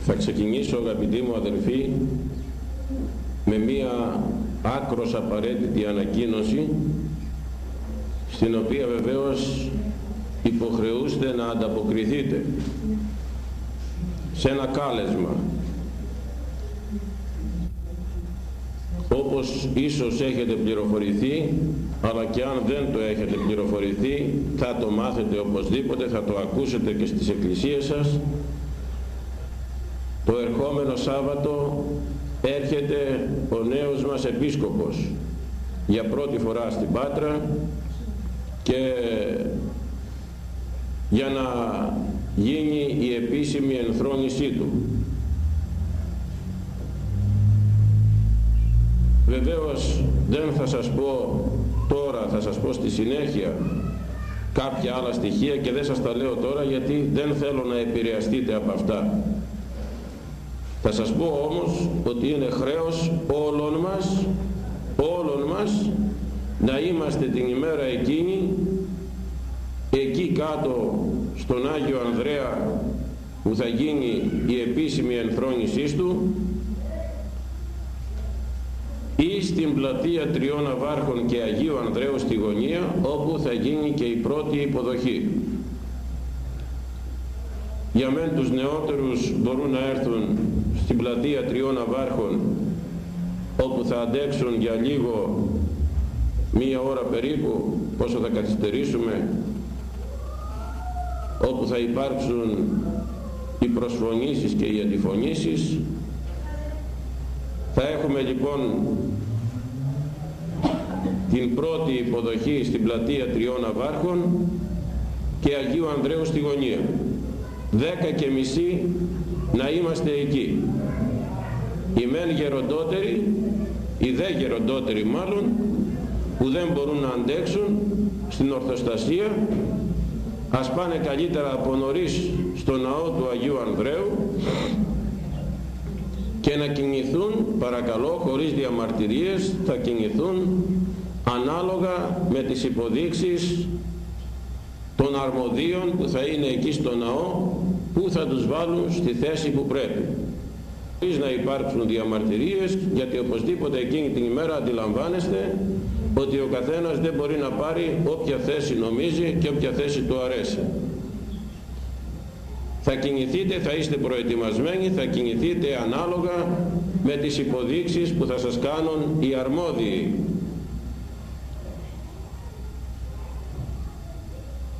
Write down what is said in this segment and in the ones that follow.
Θα ξεκινήσω αγαπητοί μου αδελφοί με μία άκρος απαραίτητη ανακοίνωση στην οποία βεβαίως υποχρεούστε να ανταποκριθείτε σε ένα κάλεσμα. Όπως ίσως έχετε πληροφορηθεί αλλά και αν δεν το έχετε πληροφορηθεί θα το μάθετε οπωσδήποτε θα το ακούσετε και στις εκκλησίες σας το ερχόμενο Σάββατο έρχεται ο νέος μας επίσκοπος για πρώτη φορά στην Πάτρα και για να γίνει η επίσημη ενθρόνησή του. Βεβαίως δεν θα σας πω τώρα, θα σας πω στη συνέχεια κάποια άλλα στοιχεία και δεν σας τα λέω τώρα γιατί δεν θέλω να επηρεαστείτε από αυτά. Θα σας πω όμως ότι είναι χρέος όλων μας, όλων μας να είμαστε την ημέρα εκείνη εκεί κάτω στον Άγιο Ανδρέα που θα γίνει η επίσημη ενθρόνησή του ή στην πλατεία Τριών Αβάρχων και Αγίου Ανδρέου στη Γωνία όπου θα γίνει και η πρώτη υποδοχή. Για μεν τους νεότερους μπορούν να έρθουν στην πλατεία Τριών Αβάρχων όπου θα αντέξουν για λίγο μία ώρα περίπου πόσο θα καθυστερήσουμε όπου θα υπάρξουν οι προσφωνήσεις και οι αντιφωνήσεις θα έχουμε λοιπόν την πρώτη υποδοχή στην πλατεία Τριών Αβάρχων και Αγίου Ανδρέου στη Γωνία. Δέκα και μισή να είμαστε εκεί. Οι μεν γεροντότεροι, οι δε γεροντότεροι μάλλον, που δεν μπορούν να αντέξουν στην ορθοστασία, ας πάνε καλύτερα από νωρίς στο ναό του Αγίου Ανδρέου και να κινηθούν παρακαλώ χωρίς διαμαρτυρίες θα κινηθούν ανάλογα με τις υποδείξεις των αρμοδίων που θα είναι εκεί στο ναό που θα τους βάλουν στη θέση που πρέπει χωρίς να υπάρξουν διαμαρτυρίες γιατί οπωσδήποτε εκείνη την ημέρα αντιλαμβάνεστε ότι ο καθένας δεν μπορεί να πάρει όποια θέση νομίζει και όποια θέση του αρέσει θα κινηθείτε, θα είστε προετοιμασμένοι, θα κινηθείτε ανάλογα με τις υποδείξεις που θα σας κάνουν οι αρμόδιοι.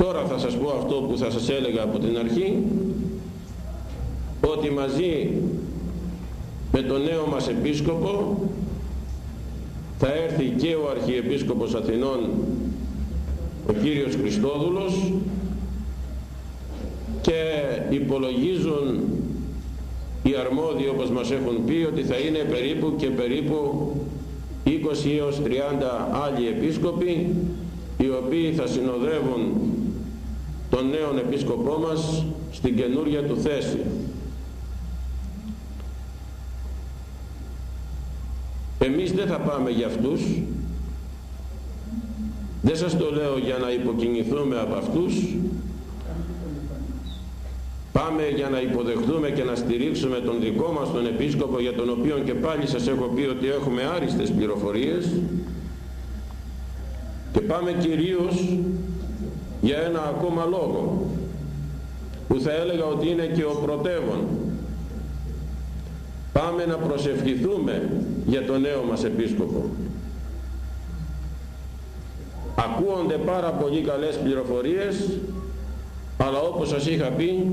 Τώρα θα σας πω αυτό που θα σας έλεγα από την αρχή, ότι μαζί με τον νέο μας επίσκοπο θα έρθει και ο Αρχιεπίσκοπος Αθηνών ο κύριος Χριστόδουλος και υπολογίζουν οι αρμόδιοι όπως μας έχουν πει ότι θα είναι περίπου και περίπου 20 έως 30 άλλοι επίσκοποι οι οποίοι θα συνοδεύουν τον νέον επίσκοπό μας στην καινούρια του θέση. Εμείς δεν θα πάμε για αυτούς. Δεν σας το λέω για να υποκινηθούμε από αυτούς. Πάμε για να υποδεχτούμε και να στηρίξουμε τον δικό μας τον Επίσκοπο για τον οποίο και πάλι σας έχω πει ότι έχουμε άριστες πληροφορίες. Και πάμε κυρίως για ένα ακόμα λόγο που θα έλεγα ότι είναι και ο πρωτεύων. Πάμε να προσευχηθούμε για τον νέο μας Επίσκοπο. Ακούονται πάρα πολύ καλές πληροφορίες αλλά όπως σας είχα πει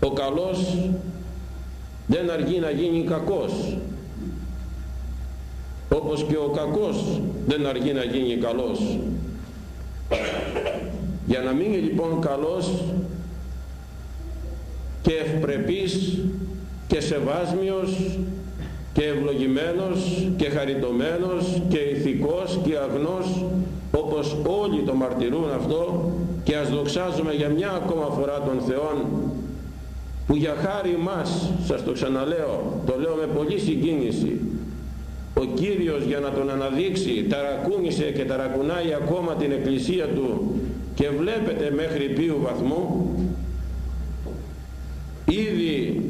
ο καλός δεν αργεί να γίνει κακός όπως και ο κακός δεν αργεί να γίνει καλός για να μείνει λοιπόν καλός και ευπρεπής και σεβάσμιος και ευλογημένος και χαριτωμένος και ηθικός και αγνός όπως όλοι το μαρτυρούν αυτό και ας δοξάζουμε για μια ακόμα φορά τον Θεόν που για χάρη μας, σας το ξαναλέω, το λέω με πολύ συγκίνηση, ο Κύριος για να τον αναδείξει ταρακούνησε και ταρακουνάει ακόμα την εκκλησία του και βλέπετε μέχρι ποιου βαθμού ήδη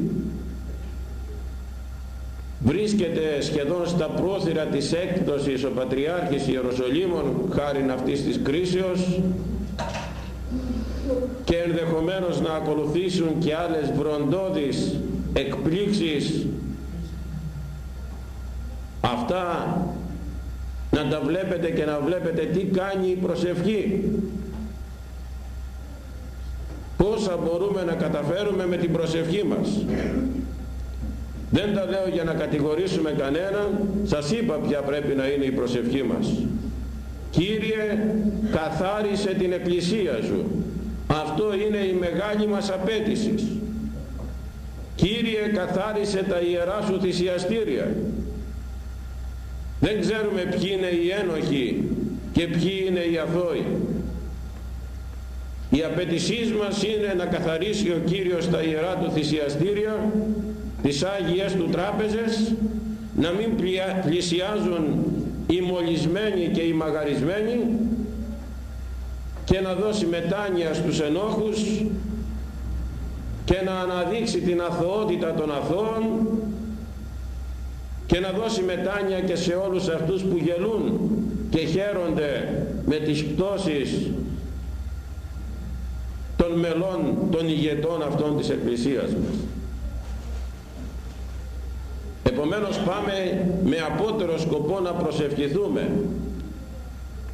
βρίσκεται σχεδόν στα πρόθυρα της έκπτωσης ο Πατριάρχης Ιεροσολύμων χάρη αυτής της κρίσεως και ενδεχομένως να ακολουθήσουν και άλλες βροντώδεις εκπλήξεις. Αυτά να τα βλέπετε και να βλέπετε τι κάνει η προσευχή πόσα μπορούμε να καταφέρουμε με την προσευχή μας. Δεν τα λέω για να κατηγορήσουμε κανέναν σας είπα ποια πρέπει να είναι η προσευχή μας. Κύριε καθάρισε την εκκλησία σου. Αυτό είναι η μεγάλη μας απέτηση. Κύριε καθάρισε τα ιερά σου θυσιαστήρια. Δεν ξέρουμε ποιοι είναι οι ένοχοι και ποιοι είναι οι αθώοι η απέτησή μας είναι να καθαρίσει ο Κύριος τα ιερά του θυσιαστήρια τις Άγιες του τράπεζες να μην πλησιάζουν οι μολυσμένοι και οι μαγαρισμένοι και να δώσει μετάνοια στους ενόχους και να αναδείξει την αθωότητα των αθώων και να δώσει μετάνοια και σε όλους αυτούς που γελούν και χαίρονται με τις πτώσεις των μελών των ηγετών αυτών της Εκκλησίας μας. Επομένως πάμε με απότερο σκοπό να προσευχηθούμε.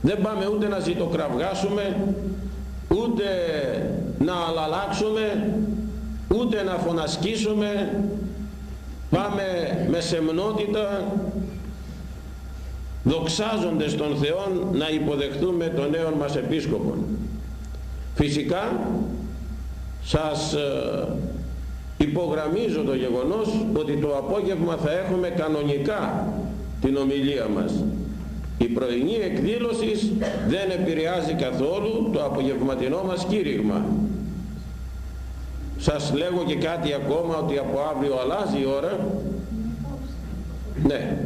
Δεν πάμε ούτε να ζητοκραυγάσουμε, ούτε να αλλάξουμε, ούτε να φωνασκήσουμε. Πάμε με σεμνότητα, δοξάζοντες τον Θεό, να υποδεχτούμε τον νέο μας Επίσκοπο. Φυσικά, σας ε, υπογραμμίζω το γεγονός ότι το απόγευμα θα έχουμε κανονικά την ομιλία μας. Η πρωινή εκδήλωση δεν επηρεάζει καθόλου το απογευματινό μας κήρυγμα. Σας λέγω και κάτι ακόμα ότι από αύριο αλλάζει η ώρα. Ναι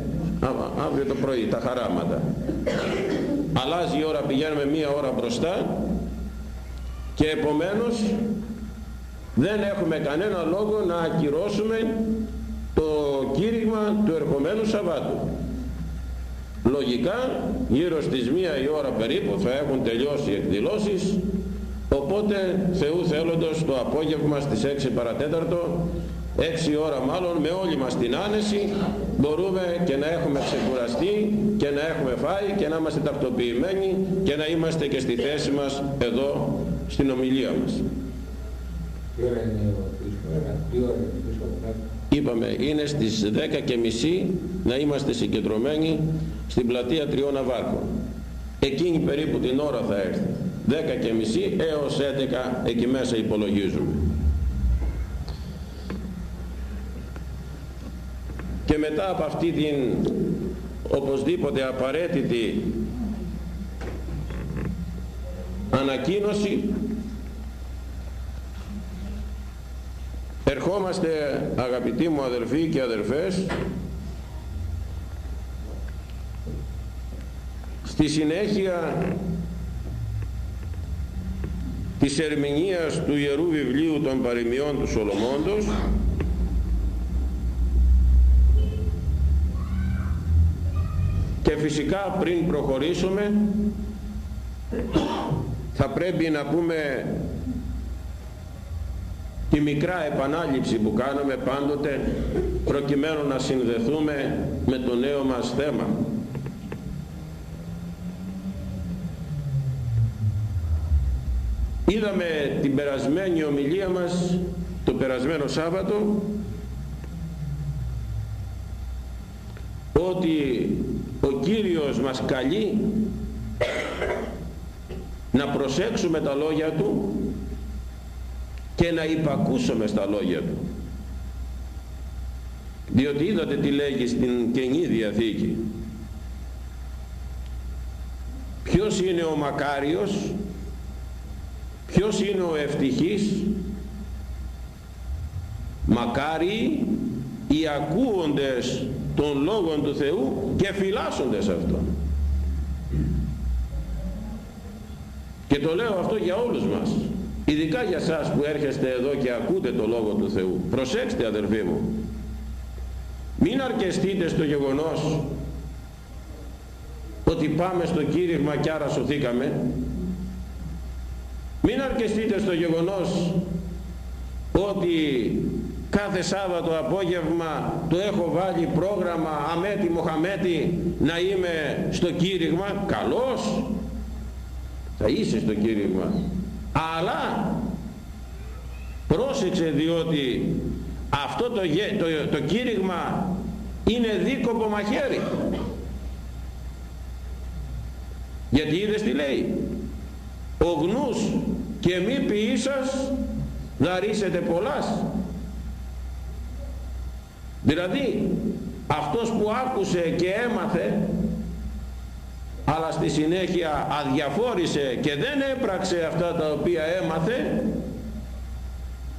αύριο το πρωί τα χαράματα. Αλλάζει η ώρα πηγαίνουμε μία ώρα μπροστά και επομένως δεν έχουμε κανένα λόγο να ακυρώσουμε το κήρυγμα του ερχομένου Σαββάτου. Λογικά γύρω στις μία η ώρα περίπου θα έχουν τελειώσει οι εκδηλώσεις οπότε Θεού θέλοντος το απόγευμα στις 6 παρατέταρτο 6 ώρα μάλλον με όλη μας την άνεση μπορούμε και να έχουμε ξεκουραστεί και να έχουμε φάει και να είμαστε τακτοποιημένοι και να είμαστε και στη θέση μας εδώ στην ομιλία μας. Είπαμε, είναι στις 10 και μισή να είμαστε συγκεντρωμένοι στην πλατεία Τριών Αβάρκων. Εκείνη περίπου την ώρα θα έρθει. 10 και μισή έως 11 εκεί μέσα υπολογίζουμε. Και μετά από αυτή την οπωσδήποτε απαραίτητη ανακοίνωση ερχόμαστε αγαπητοί μου αδερφοί και αδερφές στη συνέχεια της ερμηνείας του Ιερού Βιβλίου των Παροιμιών του Σολομώντος και φυσικά πριν προχωρήσουμε θα πρέπει να πούμε τη μικρά επανάληψη που κάνουμε πάντοτε προκειμένου να συνδεθούμε με το νέο μας θέμα. Είδαμε την περασμένη ομιλία μας το περασμένο Σάββατο ότι ο Κύριος μας καλεί να προσέξουμε τα λόγια Του και να υπακούσουμε στα λόγια του. Διότι είδατε τι λέγει στην Καινή Διαθήκη. Ποιος είναι ο μακάριος ποιος είναι ο ευτυχής. Μακάριοι οι ακούοντες των λόγων του Θεού και φυλάσσοντες αυτό και το λέω αυτό για όλους μας ειδικά για σας που έρχεστε εδώ και ακούτε το Λόγο του Θεού. Προσέξτε αδερφοί μου. Μην αρκεστείτε στο γεγονός ότι πάμε στο κήρυγμα και άρα σωθήκαμε. Μην αρκεστείτε στο γεγονός ότι κάθε Σάββατο απόγευμα το έχω βάλει πρόγραμμα αμέτη μοχαμέτη να είμαι στο κήρυγμα. Καλός θα είσαι στο κήρυγμα αλλά πρόσεξε διότι αυτό το, το, το κήρυγμα είναι δίκοπο μαχαίρι. Γιατί είδες τι λέει; Ο γνούς και μη ποιήσας δαρίσετε πολλάς δηλαδή αυτός που άκουσε και έμαθε αλλά στη συνέχεια αδιαφόρησε και δεν έπραξε αυτά τα οποία έμαθε.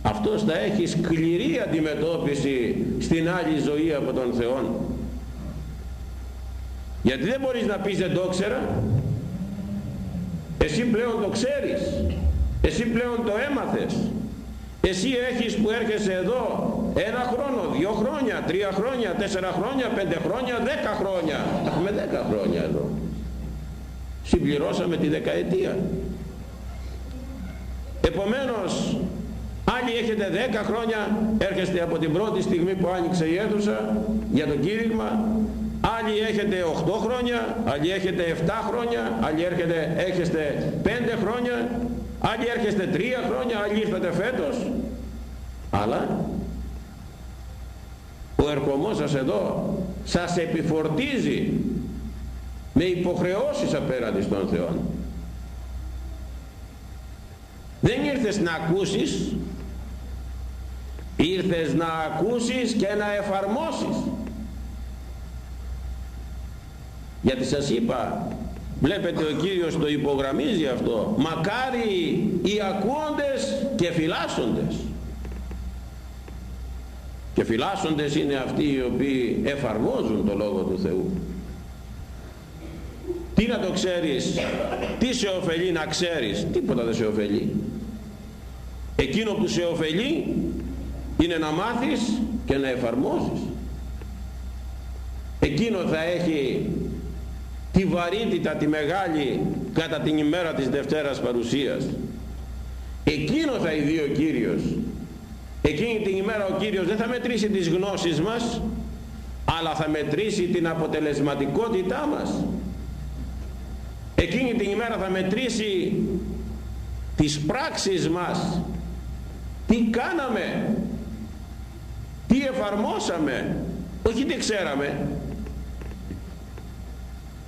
Αυτός θα έχει σκληρή αντιμετώπιση στην άλλη ζωή από τον Θεό γιατί δεν μπορείς να πεις δεν το ξέρα εσύ πλέον το ξέρεις. Εσύ πλέον το έμαθες. Εσύ έχεις που έρχεσαι εδώ ένα χρόνο, δύο χρόνια, τρία χρόνια, τέσσερα χρόνια, πέντε χρόνια, δέκα χρόνια. Έχουμε δέκα χρόνια εδώ. Συμπληρώσαμε τη δεκαετία. Επομένως, άλλοι έχετε δέκα χρόνια, έρχεστε από την πρώτη στιγμή που άνοιξε η αίθουσα για το κήρυγμα, άλλοι έχετε 8 χρόνια, άλλοι έχετε 7 χρόνια, άλλοι έρχεται, έχετε 5 χρόνια, άλλοι έρχεστε 3 χρόνια, άλλοι ήρθατε φέτος. Αλλά ο ερχομός σας εδώ σας επιφορτίζει με υποχρεώσεις απέναντι στον Θεό. Δεν ήρθες να ακούσεις, ήρθες να ακούσεις και να εφαρμόσεις. Γιατί σας είπα βλέπετε ο Κύριος το υπογραμμίζει αυτό μακάρι οι ακούοντες και φυλάσσοντες και φυλάσσοντες είναι αυτοί οι οποίοι εφαρμόζουν το Λόγο του Θεού τι να το ξέρεις; Τι σε ωφελεί να ξέρεις; Τίποτα δεν σε ωφελεί. Εκείνο που σε ωφελεί είναι να μάθεις και να εφαρμόσεις εκείνο θα έχει τη βαρύτητα τη μεγάλη κατά την ημέρα της Δευτέρας Παρουσίας. Εκείνο θα ειδεί ο Κύριος. Εκείνη την ημέρα ο Κύριος δεν θα μετρήσει τις γνώσεις μας αλλά θα μετρήσει την αποτελεσματικότητά μας εκείνη την ημέρα θα μετρήσει τις πράξεις μας. Τι κάναμε τι εφαρμόσαμε όχι τι ξέραμε.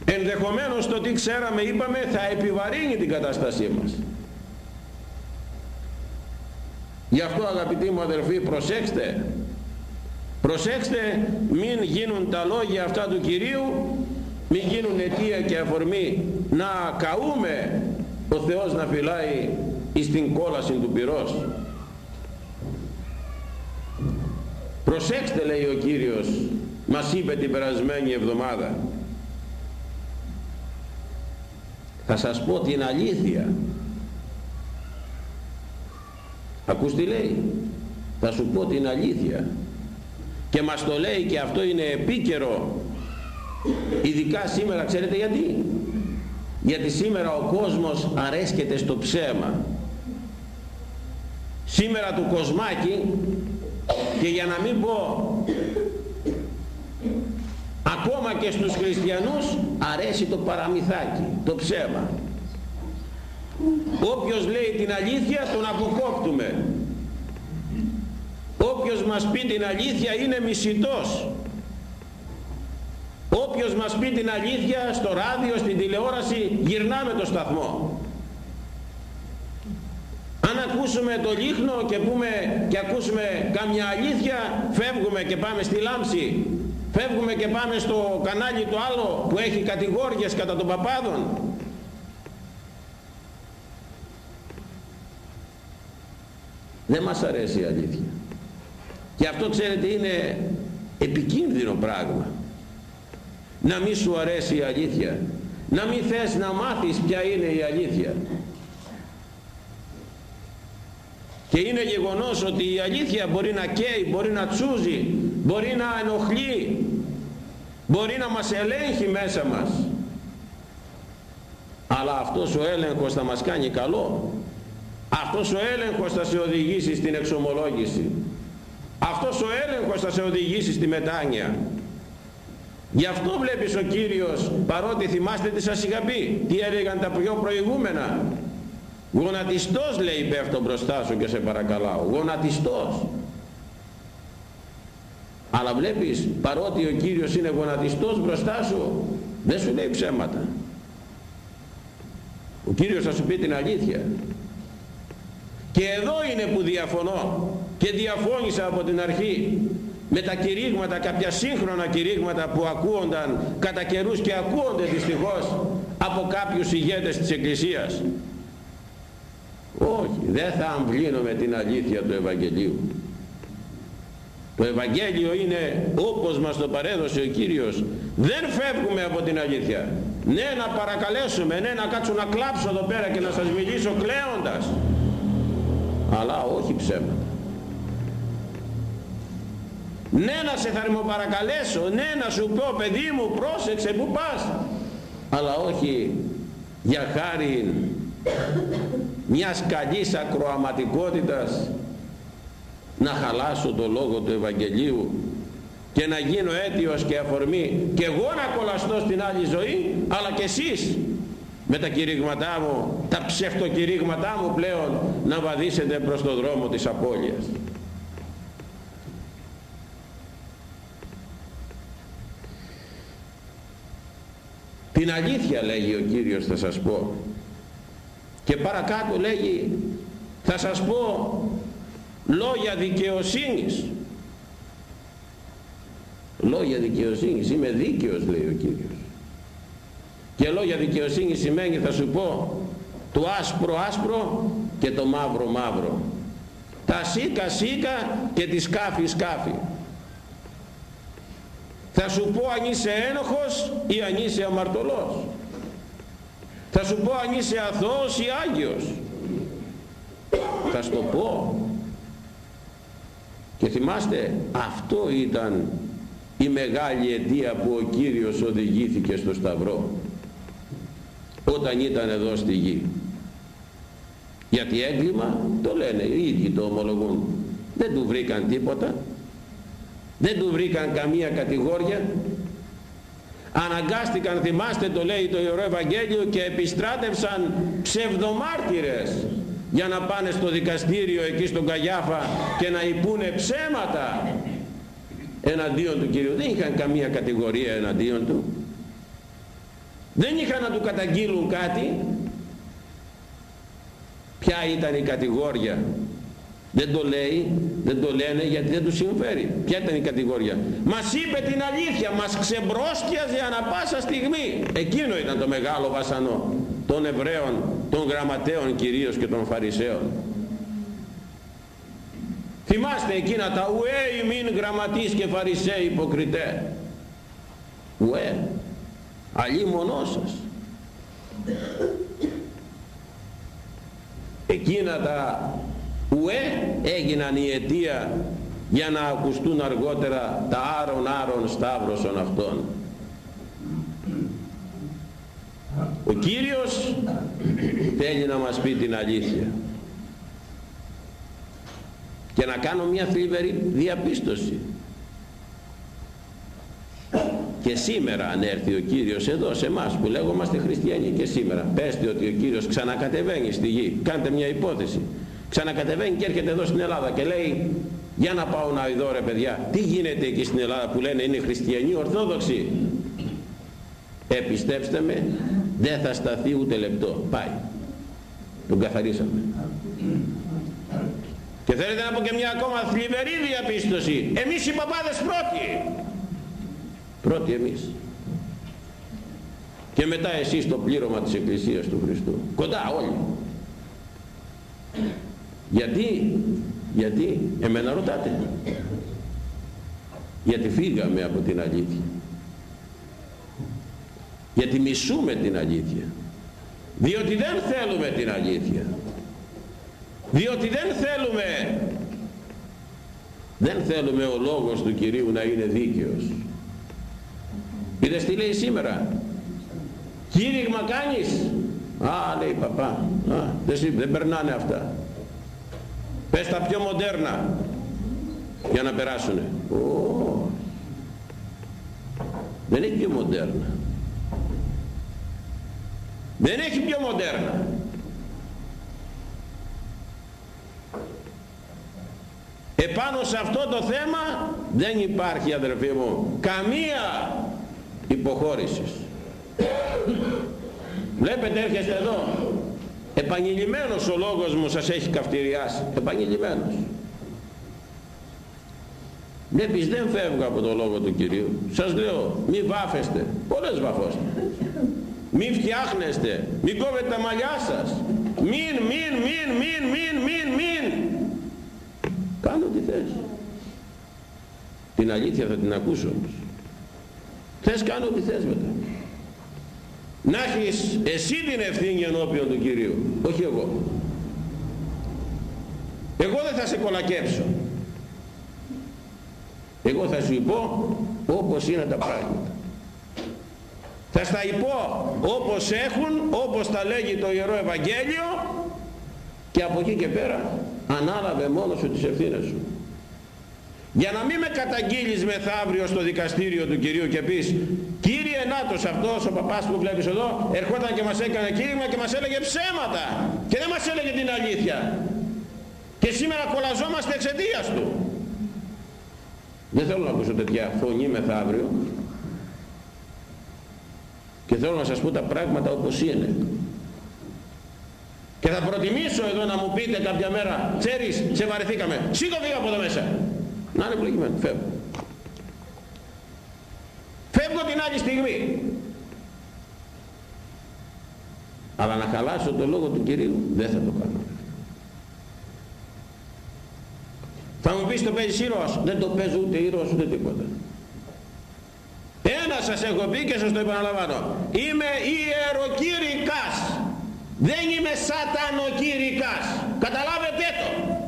Ενδεχομένως το τι ξέραμε είπαμε θα επιβαρύνει την κατάστασή μας. Γι' αυτό αγαπητοί μου αδερφοί προσέξτε. Προσέξτε μην γίνουν τα λόγια αυτά του Κυρίου μην γίνουν αιτία και αφορμή να καούμε. Ο Θεός να φυλάει εις την κόλαση του πυρός. Προσέξτε λέει ο Κύριος μας είπε την περασμένη εβδομάδα. Θα σας πω την αλήθεια. Ακούς τι λέει; Θα σου πω την αλήθεια. Και μας το λέει και αυτό είναι επίκαιρο ειδικά σήμερα ξέρετε γιατί; Γιατί σήμερα ο κόσμος αρέσκεται στο ψέμα. Σήμερα του κοσμάκι και για να μην πω ακόμα και στους χριστιανούς αρέσει το παραμυθάκι το ψέμα. Όποιος λέει την αλήθεια τον αποκόπτουμε. Όποιος μας πει την αλήθεια είναι μισητός όποιος μας πει την αλήθεια στο ράδιο, στην τηλεόραση γυρνάμε το σταθμό. Αν ακούσουμε το λίχνο και, πούμε, και ακούσουμε καμιά αλήθεια φεύγουμε και πάμε στη λάμψη. Φεύγουμε και πάμε στο κανάλι το άλλο που έχει κατηγόριες κατά των παπάδων. Δεν μας αρέσει η αλήθεια. Και αυτό ξέρετε είναι επικίνδυνο πράγμα να μην σου αρέσει η αλήθεια να μην θες να μάθεις ποια είναι η αλήθεια και είναι γεγονός ότι η αλήθεια μπορεί να καίει, μπορεί να τσούζει, μπορεί να ενοχλεί, μπορεί να μας ελέγχει μέσα μας. Αλλά αυτός ο έλεγχος θα μας κάνει καλό. Αυτός ο έλεγχος θα σε οδηγήσει στην εξομολόγηση. Αυτός ο έλεγχος θα σε οδηγήσει στη μετάνοια. Γι' αυτό βλέπεις ο Κύριος, παρότι θυμάστε τι σας είχα πει, τι έλεγαν τα πιο προηγούμενα. Γονατιστός λέει πέφτω μπροστά σου και σε παρακαλάω. Γονατιστός. Αλλά βλέπεις, παρότι ο Κύριος είναι γονατιστός μπροστά σου, δεν σου λέει ψέματα. Ο Κύριος θα σου πει την αλήθεια. Και εδώ είναι που διαφωνώ και διαφώνησα από την αρχή με τα κηρύγματα, κάποια σύγχρονα κηρύγματα που ακούονταν κατά καιρούς και ακούονται δυστυχώς από κάποιους ηγέτες της Εκκλησίας. Όχι, δεν θα αμβλύνω με την αλήθεια του Ευαγγελίου. Το Ευαγγέλιο είναι όπως μας το παρέδωσε ο Κύριος. Δεν φεύγουμε από την αλήθεια. Ναι να παρακαλέσουμε, ναι να κάτσω να κλάψω εδώ πέρα και να σας μιλήσω κλαίοντας. Αλλά όχι ψέματα ναι να σε θερμοπαρακαλέσω ναι να σου πω παιδί μου πρόσεξε που πας. Αλλά όχι για χάρη μιας καλής ακροαματικότητας να χαλάσω το λόγο του Ευαγγελίου και να γίνω αίτιος και αφορμή και εγώ να κολλαστώ στην άλλη ζωή αλλά και εσείς με τα κηρύγματά μου τα ψευτοκηρύγματά μου πλέον να βαδίσετε προς το δρόμο της απώλειας την αλήθεια λέγει ο Κύριος θα σας πω. Και παρακάτω λέγει θα σας πω λόγια δικαιοσύνης. Λόγια δικαιοσύνης είμαι δίκαιος λέει ο Κύριος. Και λόγια δικαιοσύνης σημαίνει θα σου πω το άσπρο άσπρο και το μαύρο μαύρο. Τα σίκα σίκα και τη σκάφη σκάφη θα σου πω αν είσαι ένοχος ή αν είσαι αμαρτωλός. Θα σου πω αν είσαι αθώος ή άγιος. Θα σου το πω. Και θυμάστε αυτό ήταν η μεγάλη αιτία που ο Κύριος οδηγήθηκε στο Σταυρό όταν ήταν εδώ στη γη. Γιατί έγκλημα το λένε οι ίδιοι το ομολογούν. Δεν του βρήκαν τίποτα δεν του βρήκαν καμία κατηγόρια. Αναγκάστηκαν θυμάστε το λέει το Ιερό Ευαγγέλιο και επιστράτευσαν ψευδομάρτυρες για να πάνε στο δικαστήριο εκεί στον Καγιάφα και να υπούνε ψέματα εναντίον του Κυρίου. Δεν είχαν καμία κατηγορία εναντίον του. Δεν είχαν να του καταγγείλουν κάτι. Ποια ήταν η κατηγόρια δεν το λέει, δεν το λένε γιατί δεν τους συμφέρει. Ποια ήταν η κατηγορία; Μας είπε την αλήθεια, μας ξεμπρόσκιαζε ανα πάσα στιγμή. Εκείνο ήταν το μεγάλο βασανό των Εβραίων, των γραμματέων κυρίως και των Φαρισαίων. Θυμάστε εκείνα τα ουέ ημίν γραμματείς και Φαρισαίοι υποκριτέ. Ουέ, αλλή μονός σας. Εκείνα τα ουέ έγιναν η αιτία για να ακουστούν αργότερα τα άρων άρων σταύρωσον αυτών. Ο Κύριος θέλει να μας πει την αλήθεια. Και να κάνω μια θλιβερή διαπίστωση. Και σήμερα αν έρθει ο Κύριος εδώ σε εμάς που λέγομαστε χριστιανοί και σήμερα πέστε ότι ο Κύριος ξανακατεβαίνει στη γη. Κάντε μια υπόθεση ξανακατεβαίνει και έρχεται εδώ στην Ελλάδα και λέει για να πάω να δω ρε παιδιά τι γίνεται εκεί στην Ελλάδα που λένε είναι χριστιανοί ορθόδοξοι; Επιστέψτε με δεν θα σταθεί ούτε λεπτό πάει τον καθαρίσαμε. Και θέλετε να πω και μια ακόμα θλιβερή διαπίστωση. Εμείς οι παπάδες πρώτοι. Πρώτοι εμείς. Και μετά εσείς το πλήρωμα της Εκκλησίας του Χριστού. Κοντά όλοι γιατί, γιατί, εμένα ρωτάτε. Γιατί φύγαμε από την αλήθεια. Γιατί μισούμε την αλήθεια. Διότι δεν θέλουμε την αλήθεια. διότι δεν θέλουμε δεν θέλουμε ο λόγος του Κυρίου να είναι δίκαιος είδες τι λέει σήμερα; Κήρυγμα κάνεις α λέει παπά α, δεν, δεν περνάνε αυτά πες τα πιο μοντέρνα για να περάσουνε. Ω, δεν έχει πιο μοντέρνα. Δεν έχει πιο μοντέρνα. Επάνω σε αυτό το θέμα δεν υπάρχει αδερφοί μου καμία υποχώρησης. Βλέπετε έρχεστε εδώ επανειλημμένος ο λόγος μου σας έχει καυτηριάσει. Επανειλημμένος βλέπεις δεν φεύγω από το λόγο του Κυρίου. Σας λέω μη βάφεστε. Πολλές βαφώστε. Μη φτιάχνεστε. Μη κόβετε τα μαλλιά σας. Μην μην μην μην μην μην μην. Κάνω τι θες. Την αλήθεια θα την ακούσω όμως. Θες κάνω τι θες μετά να έχεις εσύ την ευθύνη ενώπιον του Κυρίου όχι εγώ. Εγώ δεν θα σε κολακέψω. Εγώ θα σου πω όπως είναι τα πράγματα. Θα στα υπώ όπως έχουν όπως τα λέγει το Ιερό Ευαγγέλιο και από εκεί και πέρα ανάλαβε μόνος σου τις ευθύνες σου για να μην με καταγγείλεις μεθαύριο στο δικαστήριο του Κυρίου και πεις Κύριε Νάτος αυτός ο παπάς που βλέπεις εδώ ερχόταν και μας έκανε κήρυγμα και μας έλεγε ψέματα και δεν μας έλεγε την αλήθεια. Και σήμερα κολλαζόμαστε εξαιτίας του δεν θέλω να ακούσω τέτοια φωνή μεθαύριο. Και θέλω να σας πω τα πράγματα όπως είναι. Και θα προτιμήσω εδώ να μου πείτε κάποια μέρα ξέρεις σε βαρεθήκαμε. Σήκω φύγα από εδώ μέσα να είναι πληγημένο φεύγω. Φεύγω την άλλη στιγμή. Αλλά να χαλάσω το λόγο του Κυρίου δεν θα το κάνω. Θα μου πεις το παίζεις ήρωας. Δεν το παίζω ούτε ήρωας ούτε τίποτα. Ένα σας έχω πει και σας το επαναλαμβάνω. Είμαι ιεροκήρυκας. Δεν είμαι σατανοκήρυκας. Καταλάβετε το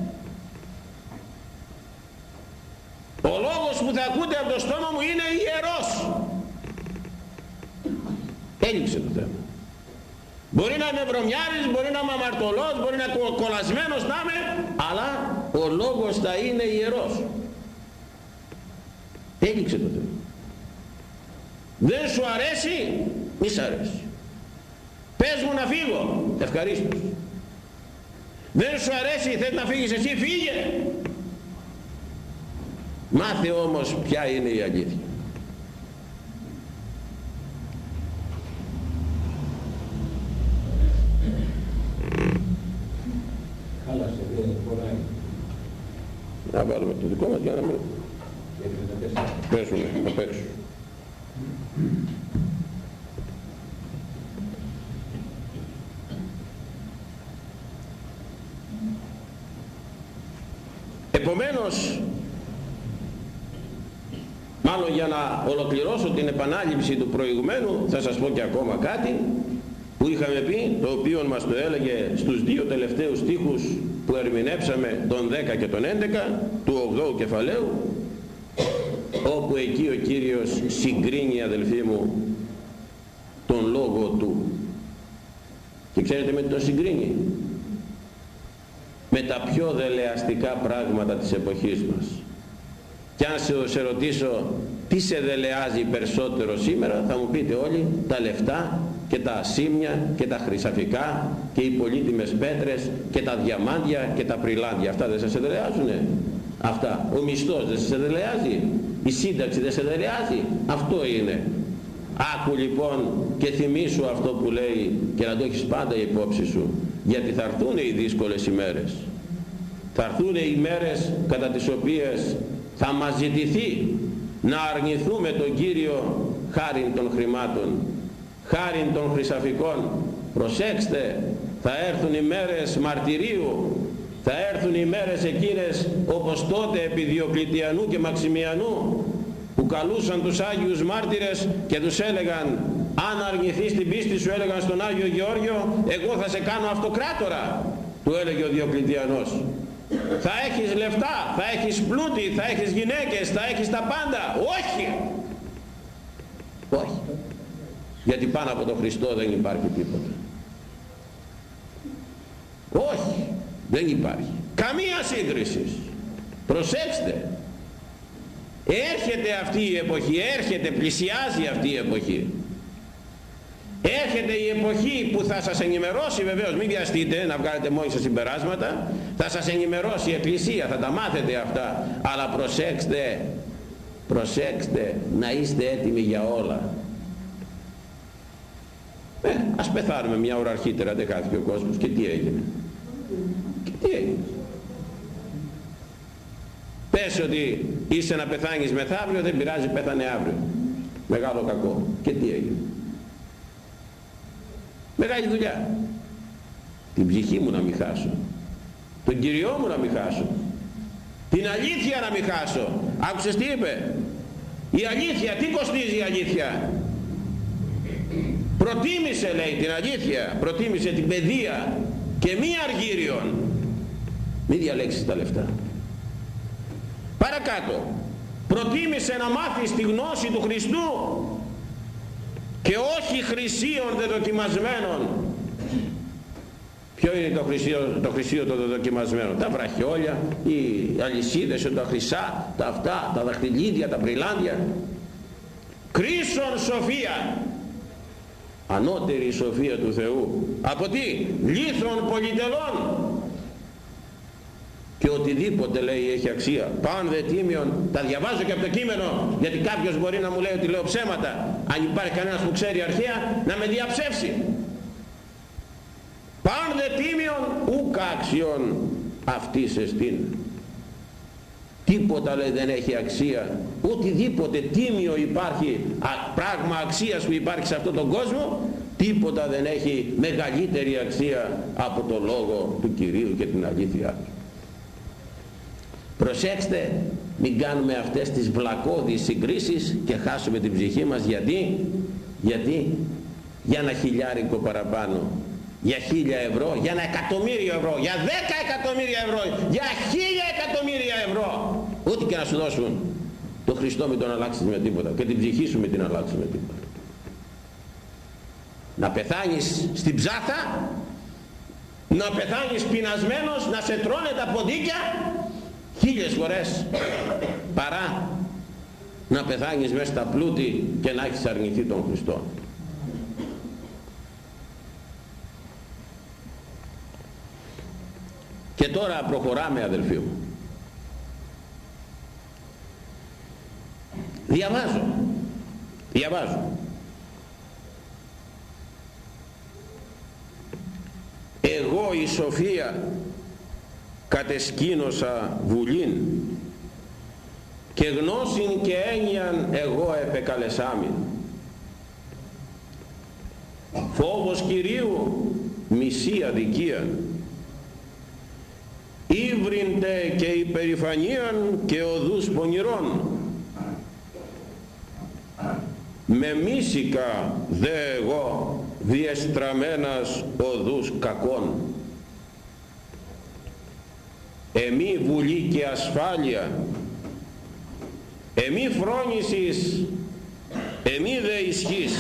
ο λόγος που θα ακούτε από το στόμα μου είναι ιερός. Έλειξε το θέμα μπορεί να είμαι βρωμιάρης μπορεί να είμαι αμαρτωλός μπορεί να είμαι κολλασμένος να είμαι αλλά ο λόγος θα είναι ιερός. Έλειξε το θέμα δεν σου αρέσει μη σ' αρέσει. Πες μου να φύγω. Ευχαρίστως. Δεν σου αρέσει θες να φύγεις εσύ φύγε Μάθε όμως ποια είναι η αλήθεια. Να βάλουμε το δικό μας για να μην πέσουμε απ' έξω. Επομένως Μάλλον για να ολοκληρώσω την επανάληψη του προηγουμένου θα σας πω και ακόμα κάτι που είχαμε πει, το οποίο μας το έλεγε στους δύο τελευταίους στίχους που ερμηνεύσαμε τον 10 και τον 11 του 8ου κεφαλαίου όπου εκεί ο Κύριος συγκρίνει αδελφοί μου τον λόγο του. Και ξέρετε με τι τον συγκρίνει; Με τα πιο δελεαστικά πράγματα της εποχής μας. Και αν σε ρωτήσω τι σε δελεάζει περισσότερο σήμερα θα μου πείτε όλοι τα λεφτά και τα ασήμια και τα χρυσαφικά και οι πολύτιμες πέτρες και τα διαμάντια και τα πριλάντια. Αυτά δεν σας δελεάζουνε αυτά. Ο μισθός δεν σας δελεάζει η σύνταξη δεν σε δελεάζει αυτό είναι. Άκου λοιπόν και θυμήσου αυτό που λέει και να το έχεις πάντα υπόψη σου. Γιατί θα έρθουν οι δύσκολες ημέρες. Θα έρθουν οι ημέρες κατά τις οποίες θα μας ζητηθεί να αρνηθούμε τον Κύριο χάριν των χρημάτων χάριν των χρυσαφικών. Προσέξτε θα έρθουν οι μέρες μαρτυρίου θα έρθουν οι μέρες εκείνες όπως τότε επί Διοκλητιανού και Μαξιμιανού που καλούσαν τους Άγιους Μάρτυρες και τους έλεγαν αν αρνηθείς την πίστη σου έλεγαν στον Άγιο Γεώργιο εγώ θα σε κάνω αυτοκράτορα του έλεγε ο Διοκλητιανός θα έχεις λεφτά, θα έχεις πλούτη, θα έχεις γυναίκες, θα έχεις τα πάντα. Όχι. Όχι. Γιατί πάνω από τον Χριστό δεν υπάρχει τίποτα. Όχι. Δεν υπάρχει. Καμία σύγκριση. Προσέξτε. Έρχεται αυτή η εποχή έρχεται πλησιάζει αυτή η εποχή έρχεται η εποχή που θα σας ενημερώσει βεβαίως μην βιαστείτε να βγάλετε μόνοι σας συμπεράσματα. Θα σας ενημερώσει η Εκκλησία θα τα μάθετε αυτά. Αλλά προσέξτε προσέξτε να είστε έτοιμοι για όλα. Ε, ας πεθάνουμε μια ώρα αρχίτερα δεν χάθηκε ο κόσμος. Και τι έγινε; Και τι έγινε; Πες ότι είσαι να πεθάνεις μεθαύριο δεν πειράζει πέθανε αύριο. Μεγάλο κακό. Και τι έγινε; Μεγάλη δουλειά. Την ψυχή μου να μην χάσω. Τον Κυριό μου να μην χάσω. Την αλήθεια να μην χάσω. Άκουσες τι είπε; Η αλήθεια. Τι κοστίζει η αλήθεια; Προτίμησε λέει την αλήθεια. Προτίμησε την παιδεία και μη αργύριον. Μη διαλέξεις τα λεφτά. Παρακάτω. Προτίμησε να μάθεις τη γνώση του Χριστού και όχι χρυσίων δεδοκιμασμένων. Ποιο είναι το χρυσίο το, χρυσίο το δεδοκιμασμένο; Τα βραχιόλια οι αλυσίδες τα χρυσά τα αυτά τα δαχτυλίδια τα πριλάντια κρίσον σοφία. Ανώτερη σοφία του Θεού. Από τι; Λίθρον πολυτελών και οτιδήποτε λέει έχει αξία. Πάνε δε τίμιον τα διαβάζω και από το κείμενο γιατί κάποιος μπορεί να μου λέει ότι λέω ψέματα. Αν υπάρχει κανένας που ξέρει αρχαία να με διαψεύσει. Πάνε δε τίμιον ουκ άξιον αυτής εστίν τίποτα λέει δεν έχει αξία. Οτιδήποτε τίμιο υπάρχει πράγμα αξίας που υπάρχει σε αυτόν τον κόσμο τίποτα δεν έχει μεγαλύτερη αξία από το λόγο του Κυρίου και την αλήθεια. του προσέξτε μην κάνουμε αυτές τις βλακώδεις συγκρίσεις και χάσουμε την ψυχή μας γιατί; Γιατί; Για ένα χιλιάρικο παραπάνω για χίλια ευρώ, για ένα εκατομμύριο ευρώ, για δέκα εκατομμύρια ευρώ, για χίλια εκατομμύρια ευρώ. Ό,τι και να σου δώσουν. Το Χριστό μην τον αλλάξεις με τίποτα και την ψυχή σου μην την αλλάξεις με τίποτα. Να πεθάνεις στην ψάθα, να πεθάνεις πεινασμένος, να σε τρώνε τα ποντίκια χίλιες φορές παρά να πεθάνεις μέσα στα πλούτη και να έχεις αρνηθεί τον Χριστό. Και τώρα προχωράμε αδελφοί μου. Διαβάζω. Διαβάζω. Εγώ η Σοφία κατεσκήνωσα βουλήν και γνώσιν και έννοιαν εγώ επεκαλεσάμιν. Φόβος Κυρίου μισή αδικίαν. Ύβριντε και υπερηφανίαν και οδούς πονηρών. Με μίσικα δε εγώ διεστραμμένας οδούς κακών εμή βουλή και ασφάλεια. Εμή φρόνησης. Εμή δε ισχύς.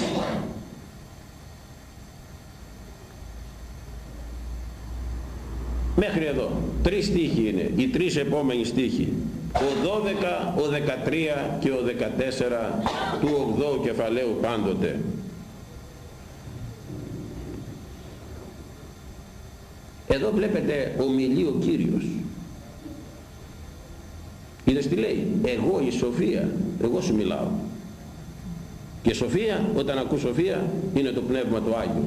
Μέχρι εδώ. Τρεις στίχοι είναι. Οι τρεις επόμενοι στίχοι. Ο 12, ο 13 και ο 14 του 8ου κεφαλαίου πάντοτε. Εδώ βλέπετε ομιλεί ο Κύριος είδες τι λέει; Εγώ η Σοφία εγώ σου μιλάω. Και Σοφία όταν ακούς Σοφία είναι το Πνεύμα του Άγιο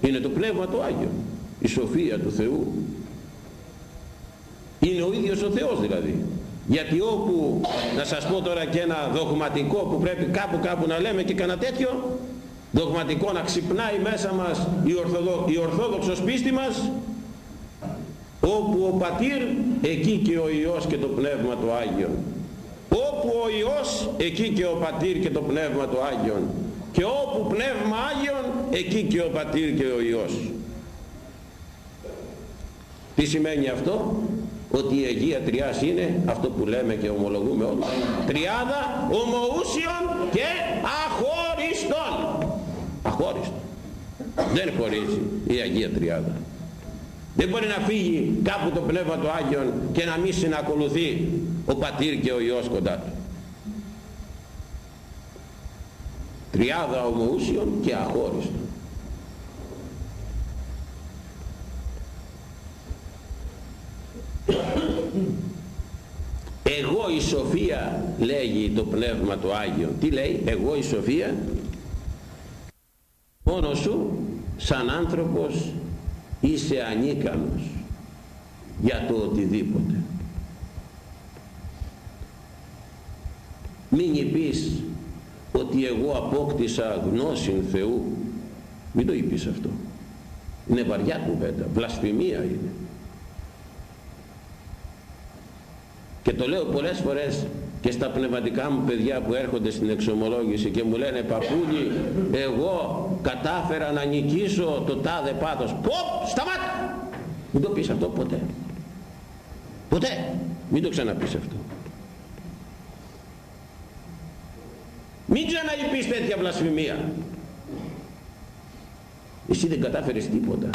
είναι το Πνεύμα του Άγιο η σοφία του Θεού. Είναι ο ίδιος ο Θεός δηλαδή. Γιατί όπου να σας πω τώρα και ένα δογματικό που πρέπει κάπου κάπου να λέμε και κανένα τέτοιο δογματικό να ξυπνάει μέσα μας η, ορθοδο, η ορθόδοξος πίστη μας όπου ο πατήρ εκεί και ο Υιός και το Πνεύμα του Άγιον όπου ο Υιός εκεί και ο πατήρ και το Πνεύμα του Άγιον και όπου Πνεύμα Άγιον εκεί και ο πατήρ και ο Υιός Τι σημαίνει αυτό, ότι η Αγία Τριάς είναι αυτό που λέμε και ομολογούμε όλα, τριάδα ομοούσιων και αχωριστών. Αχώριστον. Δεν χωρίζει η Αγία Τριάδα. Δεν μπορεί να φύγει κάπου το Πνεύμα του Άγιον και να μην συνακολουθεί ο Πατήρ και ο Υιός κοντά του. Τριάδα ομοούσιων και αχώριστον. Εγώ η Σοφία λέγει το Πνεύμα του Άγιο. Τι λέει, εγώ η Σοφία μόνος σου σαν άνθρωπος είσαι ανίκανος για το οτιδήποτε. Μην πεις ότι εγώ απόκτησα γνώση Θεού. Μην το είπεις αυτό. Είναι βαριά κουβέντα, βλασφημία είναι. Και το λέω πολλές φορές και στα πνευματικά μου παιδιά που έρχονται στην εξομολόγηση και μου λένε παππούλι εγώ κατάφερα να νικήσω το τάδε πάθος. Ποπ, σταμάτα! Μην το πεις αυτό ποτέ. Ποτέ. Μην το ξαναπείς αυτό. Μην ξαναειπείς τέτοια βλασφημία. Εσύ δεν κατάφερες τίποτα.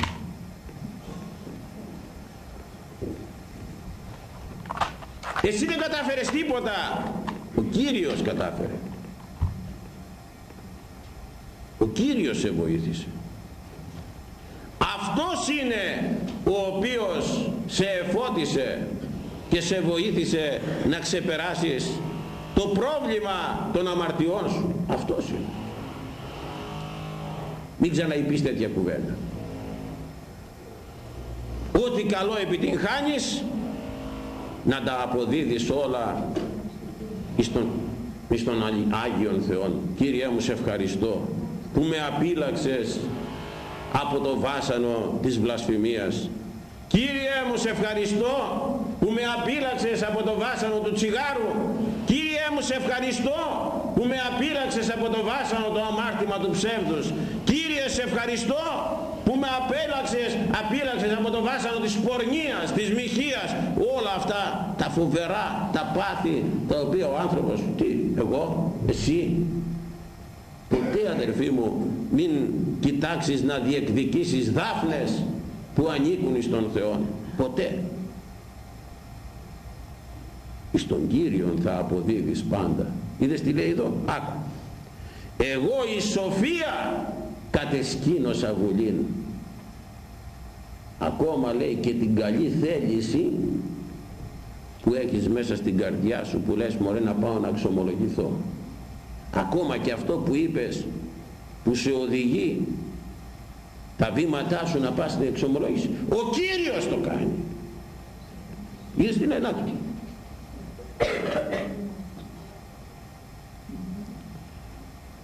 Εσύ δεν κατάφερες τίποτα. Ο Κύριος κατάφερε. Ο Κύριος σε βοήθησε. Αυτός είναι ο οποίος σε εφώτισε και σε βοήθησε να ξεπεράσεις το πρόβλημα των αμαρτιών σου. Αυτός είναι. Μην ξαναειπείς τέτοια κουβέντα. Ό,τι καλό επιτυγχάνεις να τα αποδίδεις όλα εις τον, εις τον Άγιον Θεόν. Κύριε μου σε ευχαριστώ που με απίλαξες από το βάσανο της βλασφημίας. Κύριε μου σε ευχαριστώ που με απίλαξες από το βάσανο του τσιγάρου. Κύριε μου σε ευχαριστώ που με απίλαξες από το βάσανο το αμάρτημα του ψεύδους. Κύριε σε ευχαριστώ που με απέλαξες, απίλαξες από το βάσανο της πορνείας, της μοιχείας, όλα αυτά τα φοβερά, τα πάθη, τα οποία ο άνθρωπος, τι, εγώ, εσύ, ποτέ αδερφοί μου, μην κοιτάξεις να διεκδικήσεις δάφνες που ανήκουν στον Θεό, ποτέ. Εις τον Κύριον θα αποδίδεις πάντα. Είδες τι λέει εδώ, άκου. Εγώ η σοφία κατεσκήνωσα βουλήν ακόμα λέει και την καλή θέληση που έχεις μέσα στην καρδιά σου που λες μωρέ να πάω να ξομολογηθώ ακόμα και αυτό που είπες που σε οδηγεί τα βήματά σου να πας στην εξομολόγηση ο Κύριος το κάνει. Είναι στην Ελλάδα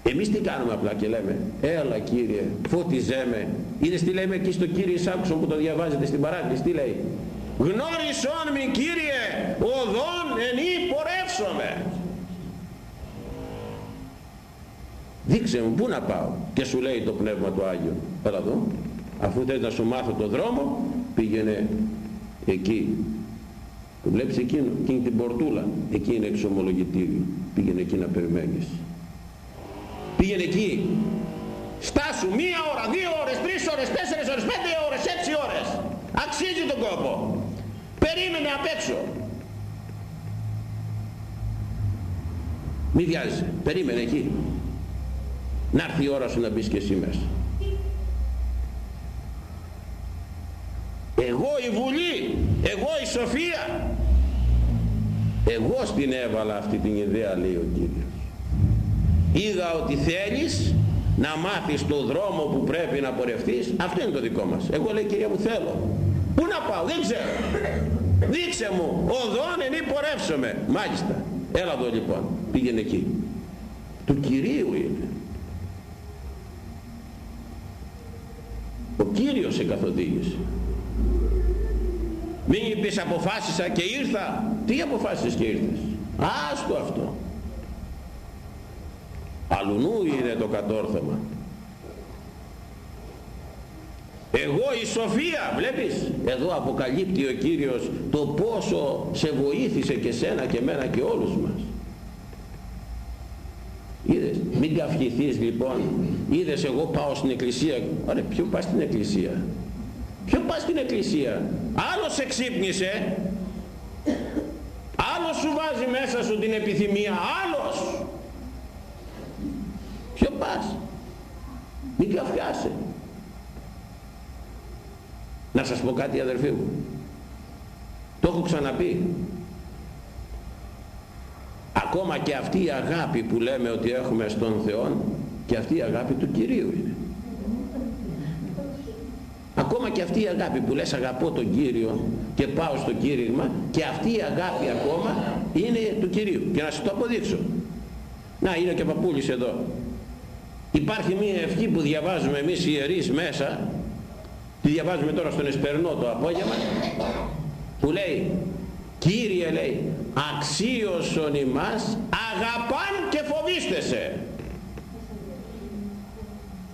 Εμείς τι κάνουμε απλά και λέμε έλα Κύριε φώτιζέ με είναι τι λέμε εκεί στο Κύριε Σάκουσον που το διαβάζετε στην παράκληση τι λέει. Γνώρισον μη Κύριε οδόν ενή πορεύσομαι δείξε μου πού να πάω και σου λέει το Πνεύμα του Άγιο έλα εδώ αφού θες να σου μάθω το δρόμο πήγαινε εκεί. Που βλέπεις εκείνο, εκείνη την πορτούλα. Εκεί είναι εξομολογητήριο. Πήγαινε εκεί να περιμένεις πήγαινε εκεί. Στάσου μία ώρα, δύο ώρες, τρεις ώρες, τέσσερις ώρες, πέντε ώρες, έξι ώρες. Αξίζει τον κόπο. Περίμενε απ' έξω. Μη βιάζεσαι, περίμενε εκεί. Να έρθει η ώρα σου να μπεις και εσύ μέσα. Εγώ η Βουλή εγώ η Σοφία. Εγώ στην έβαλα αυτή την ιδέα λέει ο Κύριος είδα ότι θέλεις να μάθεις το δρόμο που πρέπει να πορευτείς. Αυτό είναι το δικό μας. Εγώ λέει κυρία μου θέλω πού να πάω δεν ξέρω. Δείξε μου οδόν ενή πορεύσομαι. Μάλιστα. Έλα εδώ λοιπόν. Πήγαινε εκεί. Του Κυρίου είναι ο Κύριος σε καθοδήγησε μην είπες αποφάσισα και ήρθα τι αποφάσισες και ήρθες; Άστο αυτό Αλλουνού είναι το κατόρθωμα. εγώ η Σοφία βλέπεις εδώ αποκαλύπτει ο Κύριος το πόσο σε βοήθησε και σένα και μένα και όλους μας. Είδες μην καυχηθείς λοιπόν. Είδες εγώ πάω στην εκκλησία. Ωραία ποιο πας στην εκκλησία; Ποιο πας στην εκκλησία; Άλλος σε ξύπνησε. Άλλος σου βάζει μέσα σου την επιθυμία. Άλλος! ποιο πας μην καυχιάσαι να σας πω κάτι αδερφοί μου. Το έχω ξαναπεί. Ακόμα και αυτή η αγάπη που λέμε ότι έχουμε στον Θεό και αυτή η αγάπη του Κυρίου είναι. Ακόμα και αυτή η αγάπη που λες αγαπώ τον Κύριο και πάω στο κήρυγμα και αυτή η αγάπη ακόμα είναι του Κυρίου. Και να σας το αποδείξω. Να είναι και παππούλης εδώ. Υπάρχει μία ευχή που διαβάζουμε εμείς οι ιερείς μέσα Τη διαβάζουμε τώρα στον Εσπερνό το απόγευμα που λέει Κύριε λέει αξίωσον ημάς αγαπάν και φοβίστεσαι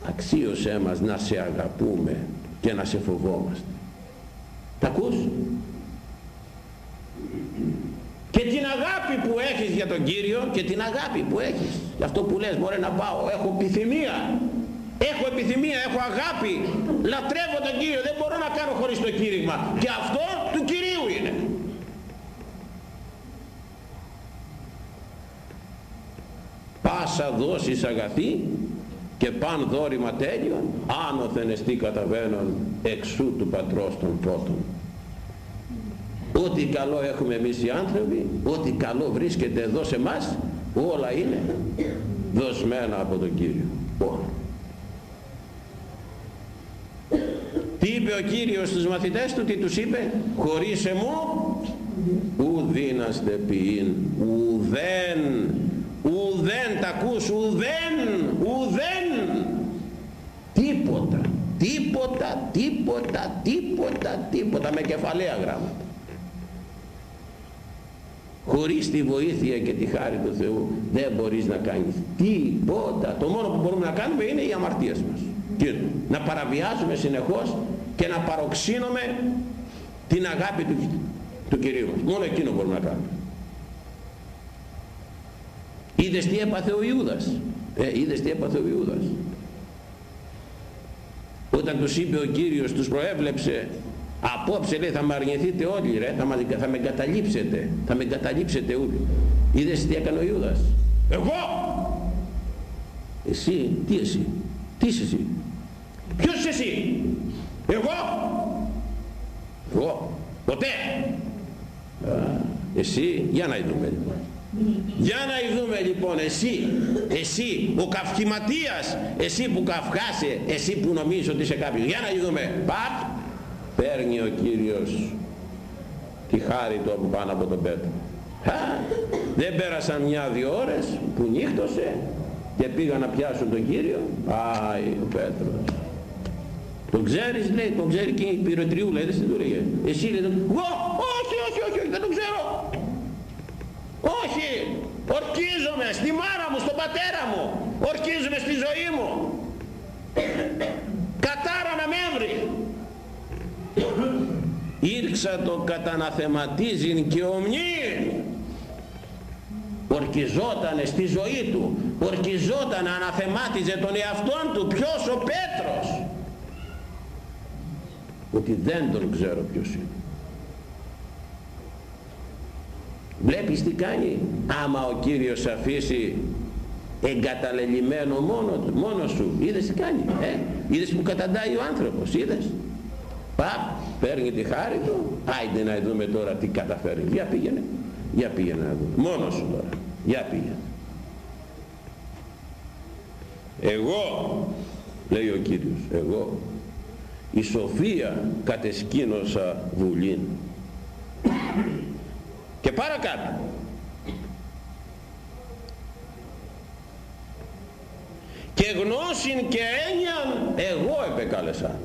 αξίωσέ μας να σε αγαπούμε και να σε φοβόμαστε. Τα ακούς; και την αγάπη που έχεις για τον Κύριο και την αγάπη που έχεις. Για αυτό που λες μπορεί να πάω έχω επιθυμία. Έχω επιθυμία, έχω αγάπη. Λατρεύω τον Κύριο δεν μπορώ να κάνω χωρίς το κήρυγμα και αυτό του Κυρίου είναι. Πάσα δόσεις αγαθή και παν δόρημα τέλειον άνωθεν εστί καταβαίνον εξού του πατρός των πρώτων ό,τι καλό έχουμε εμείς οι άνθρωποι ό,τι καλό βρίσκεται εδώ σε μας όλα είναι δοσμένα από τον Κύριο. Τι είπε ο Κύριος στους μαθητές του, τι τους είπε, χωρίς εμού ουδίναστε ποιήν, ουδέν, ουδέν, τα ακούς, ουδέν, ουδέν, τίποτα, τίποτα, τίποτα, τίποτα, τίποτα, με κεφαλαία γράμματα. Χωρίς τη βοήθεια και τη χάρη του Θεού δεν μπορείς να κάνεις τίποτα. Το μόνο που μπορούμε να κάνουμε είναι οι αμαρτίες μας και να παραβιάζουμε συνεχώς και να παροξύνουμε την αγάπη του, του Κυρίου μας. Μόνο εκείνο μπορούμε να κάνουμε. Είδες τι έπαθε ο Ιούδας; Ε, είδες τι έπαθε ο Ιούδας; Όταν τους είπε ο Κύριος, τους προέβλεψε απόψε λέει θα με αρνηθείτε όλοι ρε, θα, με, θα με εγκαταλείψετε, θα με εγκαταλείψετε όλοι. Είδες τι έκανε ο Ιούδας; Εγώ! Εσύ, τι εσύ, τι είσαι εσύ, Ποιος είσαι εσύ; Εγώ. Εγώ. Ποτέ. εσύ. Για να δούμε λοιπόν. Για να δούμε λοιπόν εσύ, εσύ ο καυχηματίας, εσύ που καυχάσαι, εσύ που νομίζεις ότι είσαι κάποιος. Για να δούμε. Παπ, παίρνει ο Κύριος τη χάρη του από πάνω από τον Πέτρο. Α, δεν πέρασαν μια-δυο ώρες που νύχτωσε και πήγαν να πιάσουν τον Κύριο. Πάει ο Πέτρος. Τον ξέρεις λέει, τον ξέρει και η πυροτριούλα, δεν του λέγε. Εσύ λέει, εγώ, όχι, όχι, όχι, όχι, δεν τον ξέρω. Όχι, ορκίζομαι στη μάνα μου, στον πατέρα μου, ορκίζομαι στη ζωή μου. Κατάρα να με έμβρει. Ήρξα το καταναθεματίζειν και ομνίν. Ορκιζότανε στη ζωή του, ορκιζόταν αναθεμάτιζε τον εαυτόν του, ποιος ο Πέτρος ότι δεν τον ξέρω ποιος είναι. Βλέπεις τι κάνει; Άμα ο Κύριος αφήσει εγκαταλελειμμένο μόνο, μόνο σου. Είδες τι κάνει. Ε; Είδες που καταντάει ο άνθρωπος. Είδες; Παπ, παίρνει τη χάρη του. Άιντε να δούμε τώρα τι καταφέρει. Για πήγαινε. Για πήγαινε να δούμε. Μόνος σου τώρα. Για πήγαινε. Εγώ, λέει ο Κύριος, εγώ η σοφία κατεσκήνωσα βουλήν και παρακάτω και γνώσιν και έννοιαν εγώ επεκάλεσα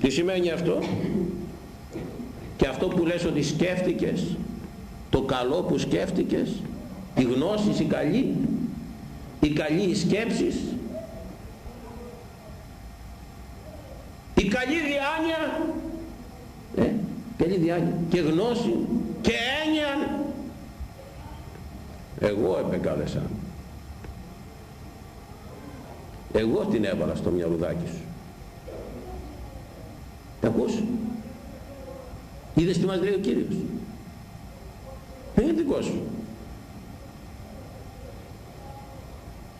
τι σημαίνει αυτό; Και αυτό που λες ότι σκέφτηκες το καλό που σκέφτηκες η γνώση η καλή η καλή σκέψη καλή διάνοια ε, καλή διάνοια και γνώση και έννοια. Εγώ επεκάλεσα εγώ την έβαλα στο μυαλουδάκι σου τα ακούς; Είδες τι μας λέει ο Κύριος; Δεν είναι δικό σου.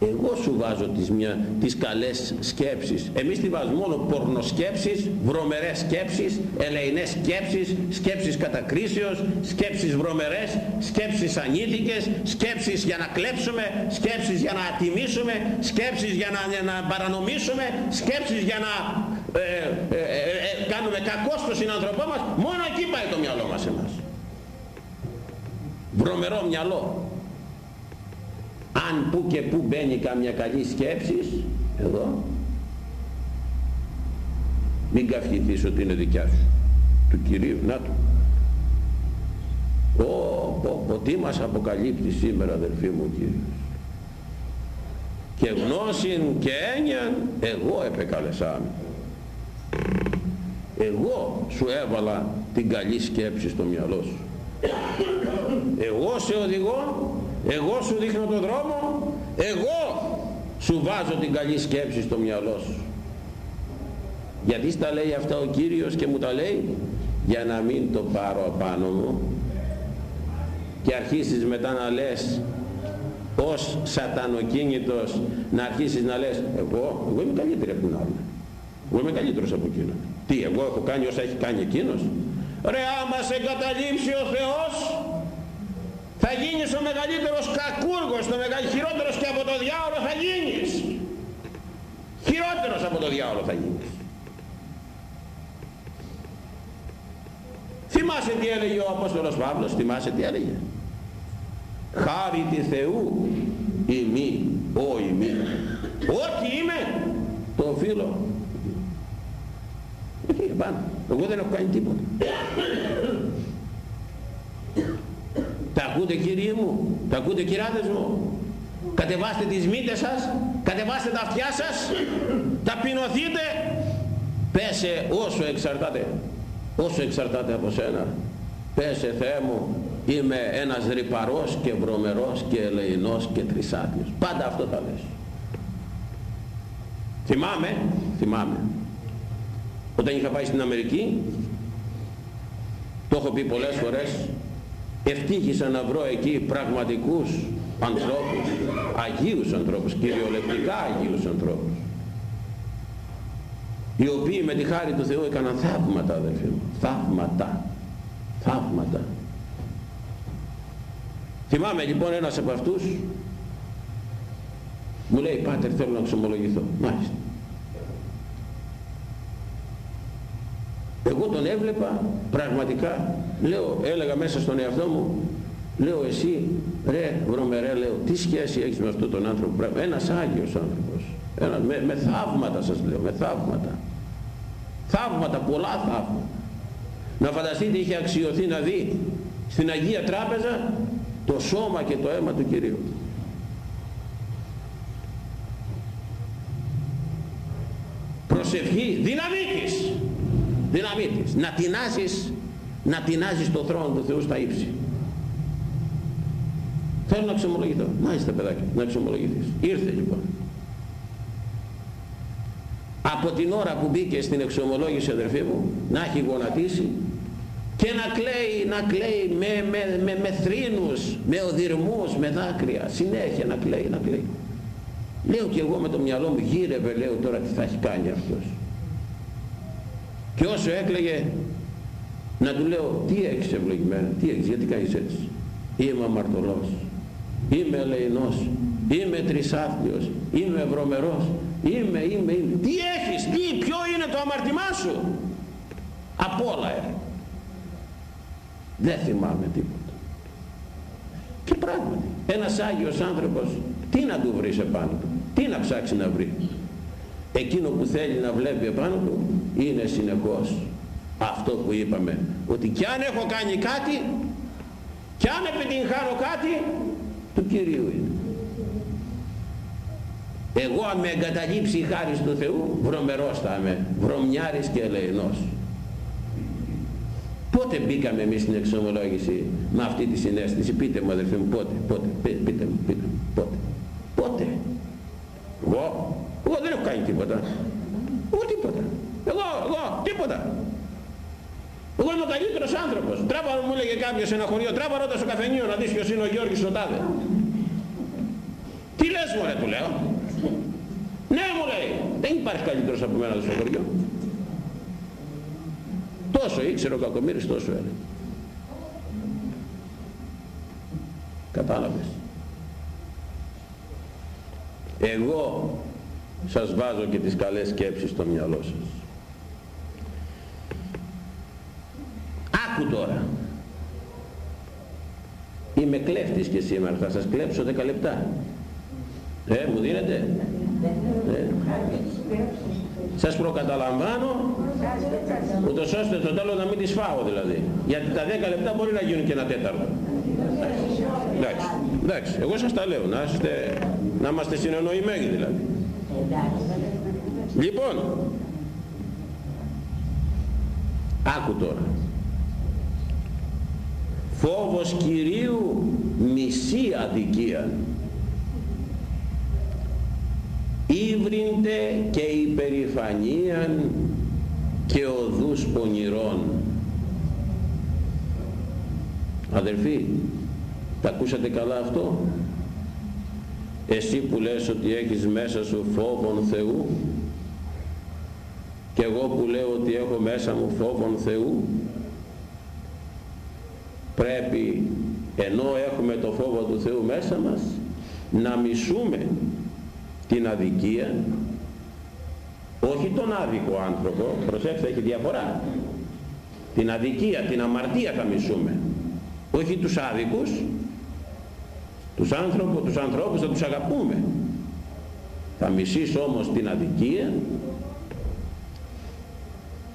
Εγώ σου βάζω τις, μια, τις καλές σκέψεις. Εμείς τη βάζουμε μόνο πορνοσκέψεις βρωμερές σκέψεις ελεηνές σκέψεις σκέψεις κατακρίσεως σκέψεις βρωμερές σκέψεις ανήθικες σκέψεις για να κλέψουμε σκέψεις για να ατιμήσουμε σκέψεις για να, να παρανομήσουμε σκέψεις για να ε, ε, ε, κάνουμε κακό στον συνανθρωπό μας μόνο εκεί πάει το μυαλό μας εμάς. Βρωμερό μυαλό. Αν που και που μπαίνει καμιά καλή σκέψη εδώ μην καυχηθείς ότι είναι δικιά σου του Κυρίου. Να του. Ω, πω, πω, τι μας αποκαλύπτει σήμερα αδελφοί μου Κύριος. Και γνώσιν και έννοιαν εγώ επεκαλεσάμαι εγώ σου έβαλα την καλή σκέψη στο μυαλό σου. Εγώ σε οδηγώ εγώ σου δείχνω τον δρόμο εγώ σου βάζω την καλή σκέψη στο μυαλό σου. Γιατί στα λέει αυτά ο Κύριος και μου τα λέει; Για να μην το πάρω απάνω μου. Και αρχίσεις μετά να λες ως σατανοκίνητος να αρχίσεις να λες εγώ, εγώ είμαι καλύτερη από την άλλη εγώ είμαι καλύτερος από εκείνον. Τι εγώ έχω κάνει όσα έχει κάνει εκείνος; Ρε άμα σε εγκαταλείψει ο Θεός θα γίνεις ο μεγαλύτερος κακούργος το μεγαλ... χειρότερος και από το διάολο θα γίνεις. Χειρότερος από το διάολο θα γίνεις. Θυμάσαι τι έλεγε ο Απόστολος Παύλος θυμάσαι τι έλεγε; Χάρη τη Θεού ημί ο ημί ό,τι είμαι το οφείλω εκεί πάνω εγώ δεν έχω κάνει τίποτα τα ακούτε κύριε μου, τα ακούτε κυράδες μου; Κατεβάστε τις μύτες σας, κατεβάστε τα αυτιά σας, ταπεινωθείτε, πέσε όσο εξαρτάται, όσο εξαρτάται από σένα. Πέσε Θεέ μου, είμαι ένας ρυπαρός και βρωμερός και ελεηνός και τρισάτιος. Πάντα αυτό θα λες. Θυμάμαι, θυμάμαι, όταν είχα πάει στην Αμερική, το έχω πει πολλές φορές, ευτύχησα να βρω εκεί πραγματικούς ανθρώπους, αγίους ανθρώπους, κυριολεκτικά αγίους ανθρώπους οι οποίοι με τη χάρη του Θεού έκαναν θαύματα αδελφοί μου, θαύματα, θαύματα. Θυμάμαι λοιπόν ένας από αυτούς μου λέει πάτερ θέλω να ξομολογηθώ. Μάλιστα. Εγώ τον έβλεπα πραγματικά. Λέω έλεγα μέσα στον εαυτό μου λέω εσύ ρε βρωμερέ λέω τι σχέση έχεις με αυτόν τον άνθρωπο ένας Άγιος άνθρωπος ένας, με, με θαύματα σας λέω με θαύματα. Θαύματα πολλά θαύματα. Να φανταστείτε είχε αξιωθεί να δει στην Αγία Τράπεζα το σώμα και το αίμα του Κυρίου. Προσευχή δυναμίτης δύναμή της. Να τεινάζεις να τεινάζεις το θρόνο του Θεού στα ύψη. Θέλω να ξεμολογηθώ μάλιστα παιδάκι να ξεμολογηθείς ήρθε λοιπόν. Από την ώρα που μπήκε στην εξομολόγηση αδερφή μου να έχει γονατίσει και να κλαίει, να κλαίει με, με, με, με θρήνους, με οδυρμούς, με δάκρυα. Συνέχεια να κλαίει, να κλαίει. Λέω και εγώ με το μυαλό μου γύρευε λέω τώρα τι θα έχει κάνει αυτός και όσο έκλαιγε να του λέω τι έχεις ευλογημένα, τι έχεις, γιατί κάνεις έτσι. Είμαι αμαρτωλός, είμαι ελεηνός, είμαι τρισάθλιος, είμαι βρωμερός, είμαι, είμαι, είμαι. Τι έχεις, τι, ποιο είναι το αμαρτημά σου; Απ' όλα ε. Δεν θυμάμαι τίποτα. Και πράγματι, ένας Άγιος άνθρωπος, τι να του βρεις επάνω του, τι να ψάξει να βρει; Εκείνο που θέλει να βλέπει επάνω του είναι συνεχώς αυτό που είπαμε ότι κι αν έχω κάνει κάτι κι αν επιτυγχάνω κάτι του Κυρίου είναι. Εγώ αν με εγκαταλείψει η χάρη του Θεού βρωμερός θα είμαι βρωμιάρης και ελεηνός. Πότε μπήκαμε εμείς στην εξομολόγηση με αυτή τη συνέστηση; Πείτε μου αδερφοί μου πότε πότε πείτε μου πείτε μου πότε. Πότε. Εγώ εγώ δεν έχω κάνει τίποτα. Εγώ τίποτα. Εγώ εγώ τίποτα. Εγώ είμαι ο καλύτερος άνθρωπος. Τράβα μου έλεγε κάποιος σε ένα χωριό τράβα ρώτα στο καφενείο να δεις ποιος είναι ο Γιώργης ο Τάδε. Τι λες μωρέ του λέω; Ναι μου λέει δεν υπάρχει καλύτερος από μένα στο χωριό. Τόσο ήξερε ο Κακομύρης τόσο έλεγε. Κατάλαβες. Εγώ σας βάζω και τις καλές σκέψεις στο μυαλό σας. Άκου τώρα. Είμαι κλέφτης και σήμερα. Θα σας κλέψω 10 λεπτά. Ε μου δίνετε; Ε. σας προκαταλαμβάνω. Ούτως ώστε το τέλος να μην τις φάω δηλαδή. Γιατί τα 10 λεπτά μπορεί να γίνουν και ένα τέταρτο. Εντάξει, εντάξει. Εγώ σας τα λέω. Να, είστε, να είμαστε συνεννοημένοι δηλαδή λοιπόν άκου τώρα. Φόβος Κυρίου μισή αδικία. Ύβριντε και υπερηφανίαν και οδούς πονηρών. Αδερφοί τα ακούσατε καλά αυτό; Εσύ που λες ότι έχεις μέσα σου φόβον Θεού και εγώ που λέω ότι έχω μέσα μου φόβον Θεού πρέπει ενώ έχουμε το φόβο του Θεού μέσα μας να μισούμε την αδικία όχι τον άδικο άνθρωπο προσέξτε έχει διαφορά. Την αδικία, την αμαρτία θα μισούμε. Όχι τους άδικους τους, άνθρωπους, τους ανθρώπους θα τους αγαπούμε. Θα μισείς όμως την αδικία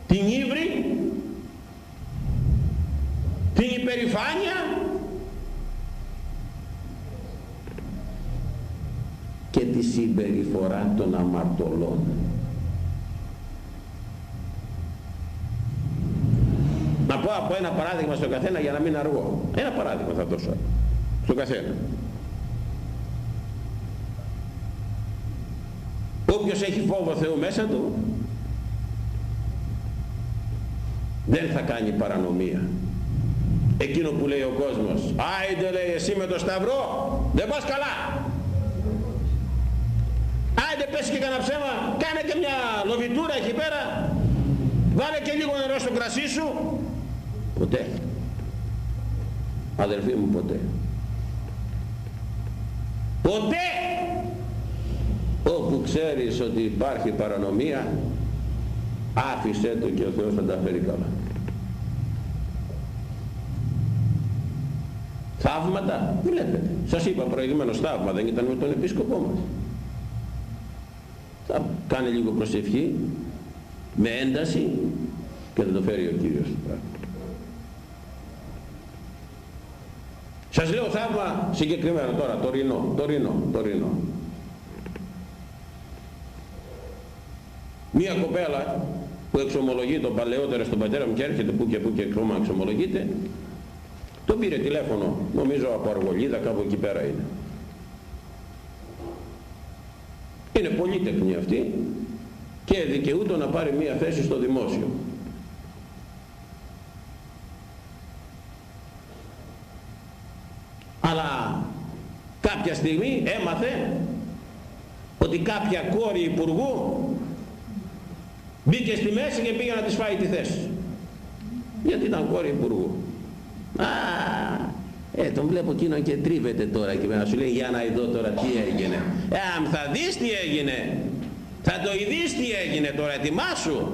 την ύβρη την υπερηφάνεια και τη συμπεριφορά των αμαρτωλών. Να πω από ένα παράδειγμα στο καθένα για να μην αργώ. Ένα παράδειγμα θα δώσω. Στο καθένα όποιος έχει φόβο Θεού μέσα του δεν θα κάνει παρανομία. Εκείνο που λέει ο κόσμος άιντε λέει εσύ με το σταυρό δεν πας καλά άιντε πες και κανένα ψέμα κάνε και μια λοβιτούρα εκεί πέρα. Βάλε και λίγο νερό στο κρασί σου. Ποτέ. Αδερφοί μου ποτέ. Ποτέ όπου ξέρεις ότι υπάρχει παρανομία άφησέ το και ο Θεός θα τα φέρει καλά. Θαύματα βλέπετε σας είπα προηγουμένως θαύμα δεν ήταν με τον επίσκοπό μας. Θα κάνει λίγο προσευχή με ένταση και θα το φέρει ο Κύριος. Του πράγμα σας λέω θαύμα συγκεκριμένα τώρα τωρινό τωρινό τωρινό μία κοπέλα που εξομολογεί τον παλαιότερο στον πατέρα μου και έρχεται που και που και ακόμα εξομολογείται τον πήρε τηλέφωνο νομίζω από Αργολίδα κάπου εκεί πέρα είναι. Είναι πολύ τεχνή αυτή και δικαιούτο να πάρει μία θέση στο δημόσιο. Αλλά κάποια στιγμή έμαθε ότι κάποια κόρη υπουργού μπήκε στη μέση και πήγε να της φάει τη θέση. Γιατί ήταν κόρη υπουργού. Α, ε, τον βλέπω εκείνον και τρίβεται τώρα και να σου λέει για να δω τώρα τι έγινε ε, θα δεις τι έγινε θα το ειδείς τι έγινε τώρα ετοιμάσου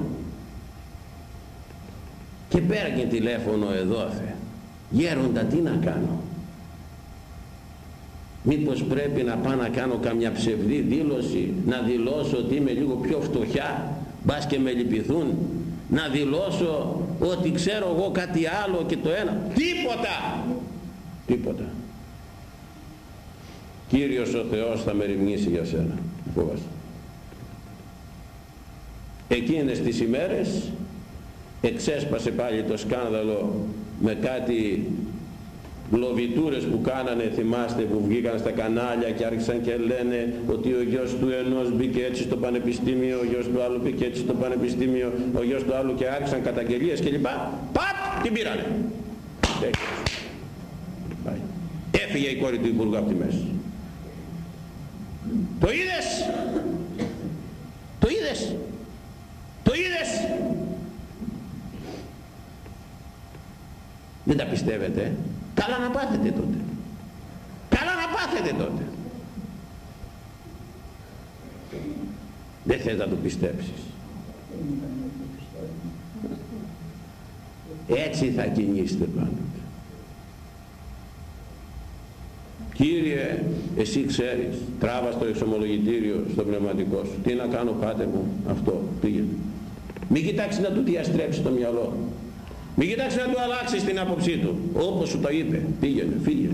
και πέρα τηλέφωνο εδώ θε γέροντα τι να κάνω; Μήπως πρέπει να πάω να κάνω καμιά ψευδή δήλωση να δηλώσω ότι είμαι λίγο πιο φτωχιά; Μπας και με λυπηθούν να δηλώσω ότι ξέρω εγώ κάτι άλλο και το ένα. Τίποτα! Τίποτα. Κύριος ο Θεός θα με ρημνήσει για σένα φοβάσαι. Εκείνες τις ημέρες εξέσπασε πάλι το σκάνδαλο με κάτι λοβιτούρες που κάνανε θυμάστε που βγήκαν στα κανάλια και άρχισαν και λένε ότι ο γιος του ενός μπήκε έτσι στο πανεπιστήμιο ο γιος του άλλου μπήκε έτσι στο πανεπιστήμιο ο γιος του άλλου και άρχισαν καταγγελίες και λοιπά παπ! Την πήρανε. Έφυγε η κόρη του Υπουργού από τη μέση. Το είδες; Το είδες; Το είδες; Δεν τα πιστεύετε καλά να πάθετε τότε. Καλά να πάθετε τότε. Δεν θες να το πιστέψεις. Έτσι θα κινήσετε πάντοτε. Κύριε εσύ ξέρεις τράβα στο εξομολογητήριο στο πνευματικό σου. Τι να κάνω πάτε μου αυτό πήγαινε. Μην κοιτάξεις να του διαστρέψει το μυαλό μην κοιτάξεις να του αλλάξεις την άποψή του. Όπως σου το είπε. Πήγαινε φύγε.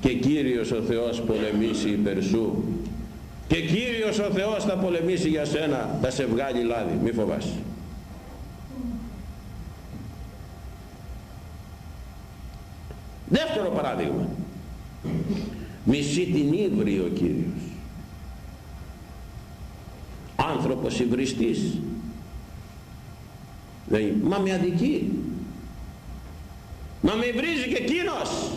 Και Κύριος ο Θεός πολεμήσει υπέρ σου. Και Κύριος ο Θεός θα πολεμήσει για σένα. Θα σε βγάλει λάδι. Μη φοβάσαι. Δεύτερο παράδειγμα. Μισεί την ύβρη ο Κύριος. Άνθρωπος υβριστής λέει, μα με αδικεί. Μα με βρίζει και εκείνος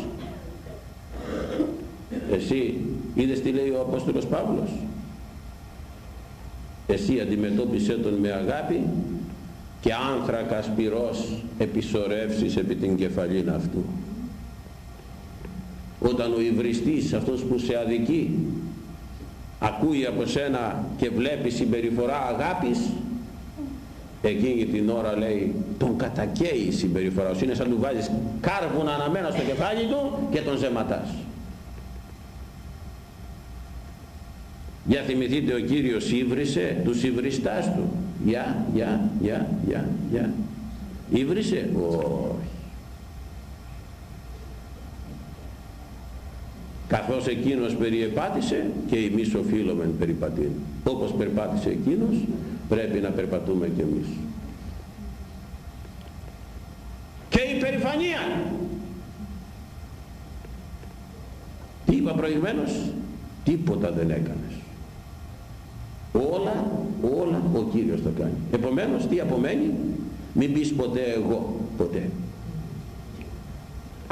εσύ είδες τι λέει ο Απόστολος Παύλος; Εσύ αντιμετώπισε τον με αγάπη και άνθρακα πυρός επισορεύσεις επί την κεφαλήν αυτού όταν ο υβριστής αυτός που σε αδικεί ακούει από σένα και βλέπει συμπεριφορά αγάπης εκείνη την ώρα λέει τον κατακαίει η συμπεριφορά σου. Είναι σαν του βάζεις κάρβουνα αναμένα στο κεφάλι του και τον ζεματάς για θυμηθείτε ο Κύριος ύβρισε τους υβριστάς του. Για, για, για, για, για. Ύβρισε. Όχι. Καθώς εκείνος περιεπάτησε και εμείς οφείλομεν περιπατήν. Όπως περπάτησε εκείνος πρέπει να περπατούμε και εμείς. Και η περηφανία. Τι είπα προηγουμένως; Τίποτα δεν έκανες. Όλα όλα ο Κύριος τα κάνει. Επομένως τι απομένει; Μην πεις ποτέ εγώ ποτέ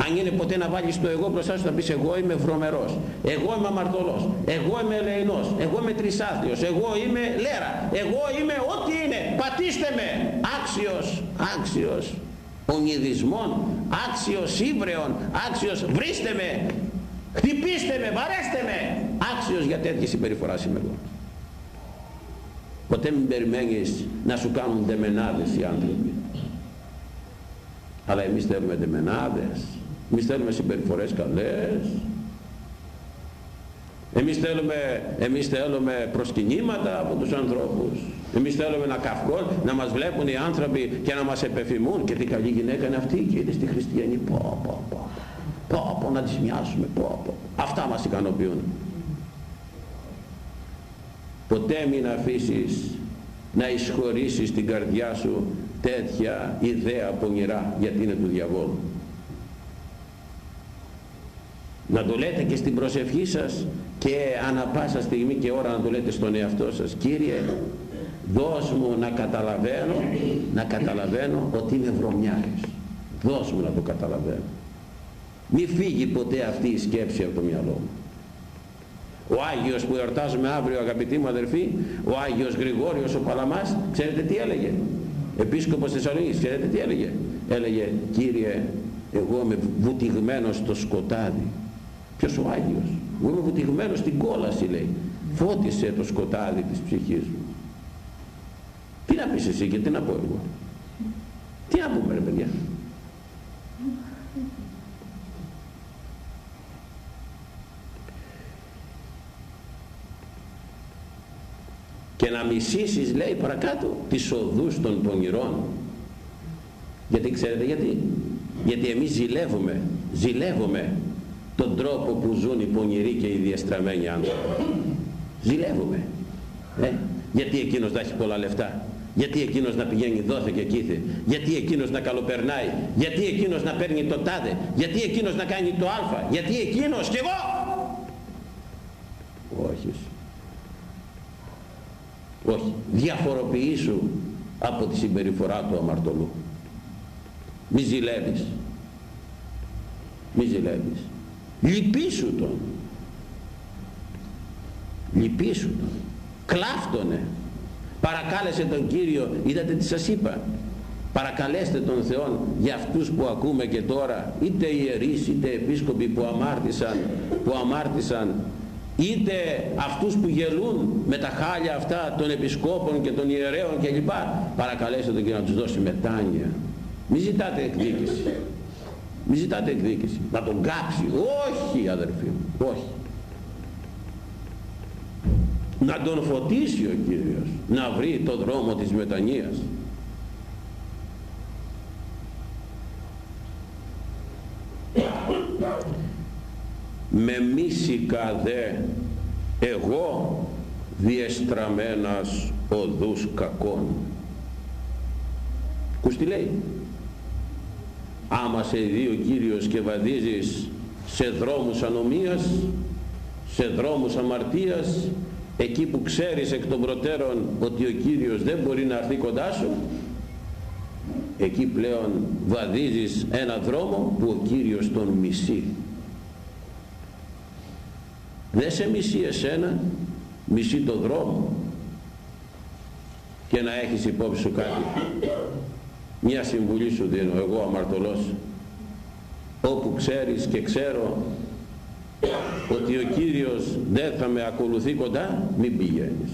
αν είναι ποτέ να βάλεις το εγώ μπροστά σου θα πεις εγώ είμαι βρωμερός, εγώ είμαι αμαρτωλός, εγώ είμαι ελεηνός, εγώ είμαι τρισάθλιος, εγώ είμαι λέρα, εγώ είμαι ό,τι είναι, πατήστε με, άξιος, άξιος ονειδισμών, άξιος ύβρεων, άξιος βρίστε με, χτυπήστε με, βαρέστε με, άξιος για τέτοια συμπεριφορά είμαι εγώ. Ποτέ μην περιμένεις να σου κάνουν δεμενάδες οι άνθρωποι. Αλλά εμείς θέλουμε δεμενάδες εμείς θέλουμε συμπεριφορές καλές. Εμείς θέλουμε, εμείς θέλουμε προσκυνήματα από τους ανθρώπους. Εμείς θέλουμε να καυκούν, να μας βλέπουν οι άνθρωποι και να μας επεφημούν. Και τι καλή γυναίκα είναι αυτή και είναι στη χριστιανή. Πω, πω, πω. Πω, πω, να τις μοιάσουμε. Πω, πω. Αυτά μας ικανοποιούν. Ποτέ μην αφήσεις να εισχωρήσεις την καρδιά σου τέτοια ιδέα πονηρά γιατί είναι του διαβόλου να το λέτε και στην προσευχή σας και ανα πάσα στιγμή και ώρα να το λέτε στον εαυτό σας. Κύριε δώσ' μου να καταλαβαίνω να καταλαβαίνω ότι είμαι βρωμιάρης. Δώσ' μου να το καταλαβαίνω. Μη φύγει ποτέ αυτή η σκέψη από το μυαλό μου. Ο Άγιος που εορτάζουμε αύριο αγαπητοί μου αδερφοί ο Άγιος Γρηγόριος ο Παλαμάς ξέρετε τι έλεγε; Επίσκοπος Θεσσαλονίκης ξέρετε τι έλεγε; Έλεγε Κύριε εγώ είμαι βουτυγμένος στο σκοτάδι Ποιος ο Άγιος; Εγώ είμαι βουτυγμένος στην κόλαση λέει. Φώτισε το σκοτάδι της ψυχής μου. Τι να πεις εσύ και τι να πω εγώ; Τι να πούμε ρε παιδιά; και να μισήσεις λέει παρακάτω τις οδούς των πονηρών γιατί ξέρετε γιατί; Γιατί εμείς ζηλεύουμε ζηλεύουμε τον τρόπο που ζουν οι πονηροί και οι διαστραμμένοι άνθρωποι. Ζηλεύουμε. Ε, γιατί εκείνος να έχει πολλά λεφτά; Γιατί εκείνος να πηγαίνει δόθε και κήθε; Γιατί εκείνος να καλοπερνάει; Γιατί εκείνος να παίρνει το τάδε; Γιατί εκείνος να κάνει το α. Γιατί εκείνος και εγώ; Όχι. Όχι. Διαφοροποιήσου από τη συμπεριφορά του αμαρτωλού. Μη ζηλεύεις. Μη ζηλεύεις. Λυπήσου τον. Λυπήσου τον. Κλάφτονε. Παρακάλεσε τον Κύριο. Είδατε τι σας είπα. Παρακαλέστε τον Θεό για αυτούς που ακούμε και τώρα είτε ιερείς είτε επίσκοποι που αμάρτησαν, που αμάρτησαν είτε αυτούς που γελούν με τα χάλια αυτά των επισκόπων και των ιερέων κλπ. Παρακαλέστε τον Κύριο να τους δώσει μετάνοια. Μην ζητάτε εκδίκηση. Μην ζητάτε εκδίκηση. Να τον κάψει. Όχι αδερφοί μου. Όχι. Να τον φωτίσει ο Κύριος. Να βρει το δρόμο της μετανοίας. με μίσικα δε εγώ διεστραμμένας οδούς κακών. Ακούς λέει; Άμα σε δει ο Κύριος και βαδίζεις σε δρόμους ανομίας σε δρόμους αμαρτίας εκεί που ξέρεις εκ των προτέρων ότι ο Κύριος δεν μπορεί να έρθει κοντά σου εκεί πλέον βαδίζεις ένα δρόμο που ο Κύριος τον μισεί. Δεν σε μισεί εσένα μισεί το δρόμο και να έχεις υπόψη σου κάτι μια συμβουλή σου δίνω εγώ αμαρτωλός. Όπου ξέρεις και ξέρω ότι ο Κύριος δεν θα με ακολουθεί κοντά μην πηγαίνεις.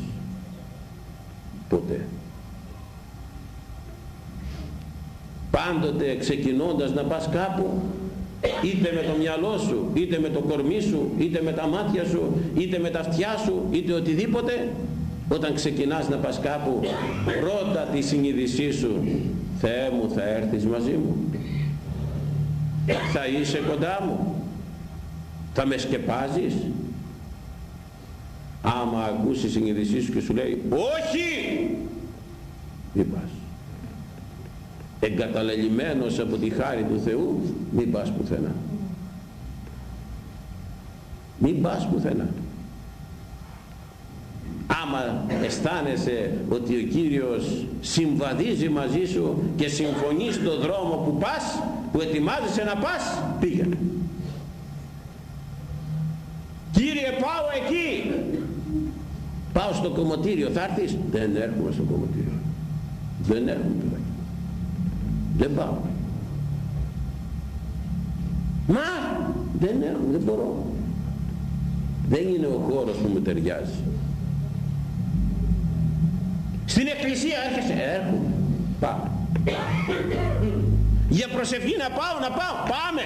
Ποτέ. Πάντοτε ξεκινώντας να πας κάπου είτε με το μυαλό σου είτε με το κορμί σου είτε με τα μάτια σου είτε με τα αυτιά σου είτε οτιδήποτε όταν ξεκινάς να πας κάπου ρώτα τη συνείδησή σου Θεέ μου θα έρθεις μαζί μου. Θα είσαι κοντά μου. Θα με σκεπάζεις. Άμα ακούσεις η συνείδησή σου και σου λέει όχι! Μην πας. Εγκαταλελειμμένος από τη χάρη του Θεού μην πας πουθενά. Μην πας πουθενά άμα αισθάνεσαι ότι ο Κύριος συμβαδίζει μαζί σου και συμφωνεί στο δρόμο που πας που ετοιμάζεσαι να πας πήγαινε. Κύριε πάω εκεί. Πάω στο κομμωτήριο. Θα έρθεις; Δεν έρχομαι στο κομμωτήριο. Δεν έρχομαι παιδάκι δεν πάω. Μα δεν έρχομαι δεν μπορώ. Δεν είναι ο χώρος που μου ταιριάζει στην εκκλησία έρχεσαι. Έρχομαι. Πάμε για προσευχή να πάω να πάω. Πάμε.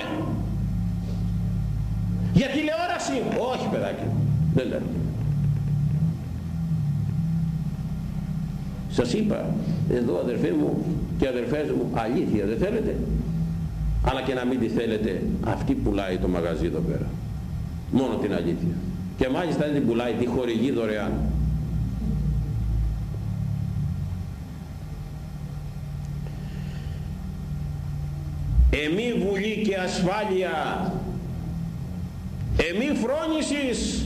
Για τηλεόραση. Όχι παιδάκι. Δεν λέω. Σας είπα εδώ αδερφοί μου και αδερφές μου αλήθεια δεν θέλετε; Αλλά και να μην τη θέλετε αυτή πουλάει το μαγαζί εδώ πέρα. Μόνο την αλήθεια. Και μάλιστα δεν την πουλάει τη χορηγεί δωρεάν εμή βουλή και ασφάλεια. Εμή φρόνησης.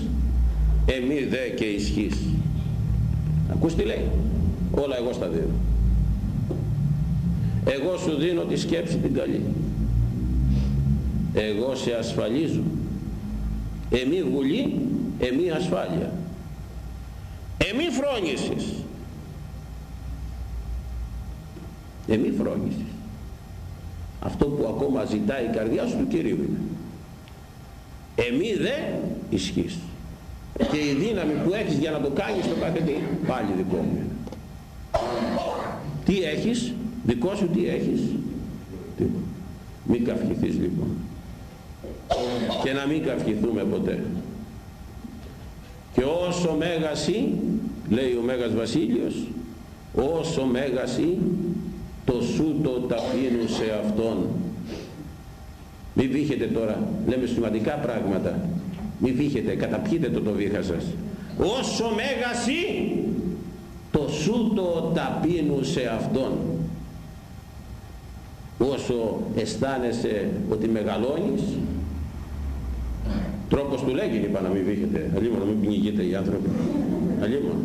Εμή δε και ισχύς. Ακούς τι λέει. Όλα εγώ στα δίνω εγώ σου δίνω τη σκέψη την καλή. Εγώ σε ασφαλίζω. Εμή βουλή εμή ασφάλεια. Εμή φρόνησης. Εμή φρόνησης αυτό που ακόμα ζητάει η καρδιά σου του Κυρίου. Είναι εμή δε ισχύς. Και η δύναμη που έχεις για να το κάνεις το κάθε τι πάλι δικό μου είναι. Τι έχεις δικό σου τι έχεις. Τι. μην καυχηθείς λοιπόν. Και να μην καυχηθούμε ποτέ. Και όσο μέγαση λέει ο Μέγας Βασίλειος όσο μέγαση το σούτο ταπείνου σε αυτόν Μη βήχετε τώρα, λέμε σημαντικά πράγματα. Μη βήχετε, καταπιείτε το το βήχα σας. Όσο μέγασι, το σούτο ταπείνου σε αυτόν. Όσο αισθάνεσαι ότι μεγαλώνεις, τρόπος του λέγει είπα να μην βήχετε, αλλήμον να μην πνιγείτε οι άνθρωποι. Αλλήμον.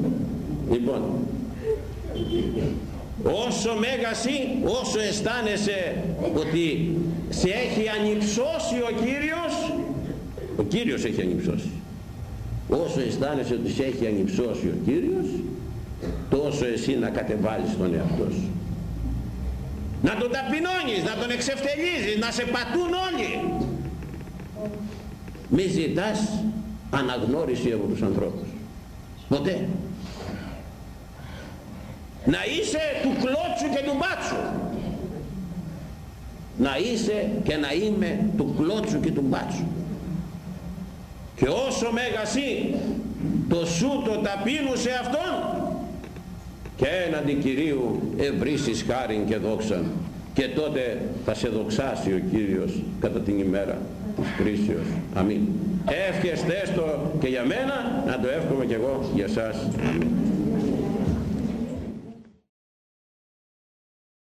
Λοιπόν, όσο μέγασι, όσο αισθάνεσαι ότι σε έχει ανυψώσει ο Κύριος, ο Κύριος έχει ανυψώσει. Όσο αισθάνεσαι ότι σε έχει ανυψώσει ο Κύριος, τόσο εσύ να κατεβάλεις τον εαυτό σου. Να τον ταπεινώνεις, να τον εξευτελίζεις, να σε πατούν όλοι. Μη ζητάς αναγνώριση από τους ανθρώπους. Ποτέ. Να είσαι του κλώτσου και του μπάτσου. Να είσαι και να είμαι του κλώτσου και του μπάτσου. Και όσο μέγασι το σου το ταπείνου σε αυτόν και έναντι Κυρίου ευρύσεις χάριν και δόξαν και τότε θα σε δοξάσει ο Κύριος κατά την ημέρα της κρίσεως. Αμήν. Εύχεστε το και για μένα, να το εύχομαι και εγώ για σας. Αμήν.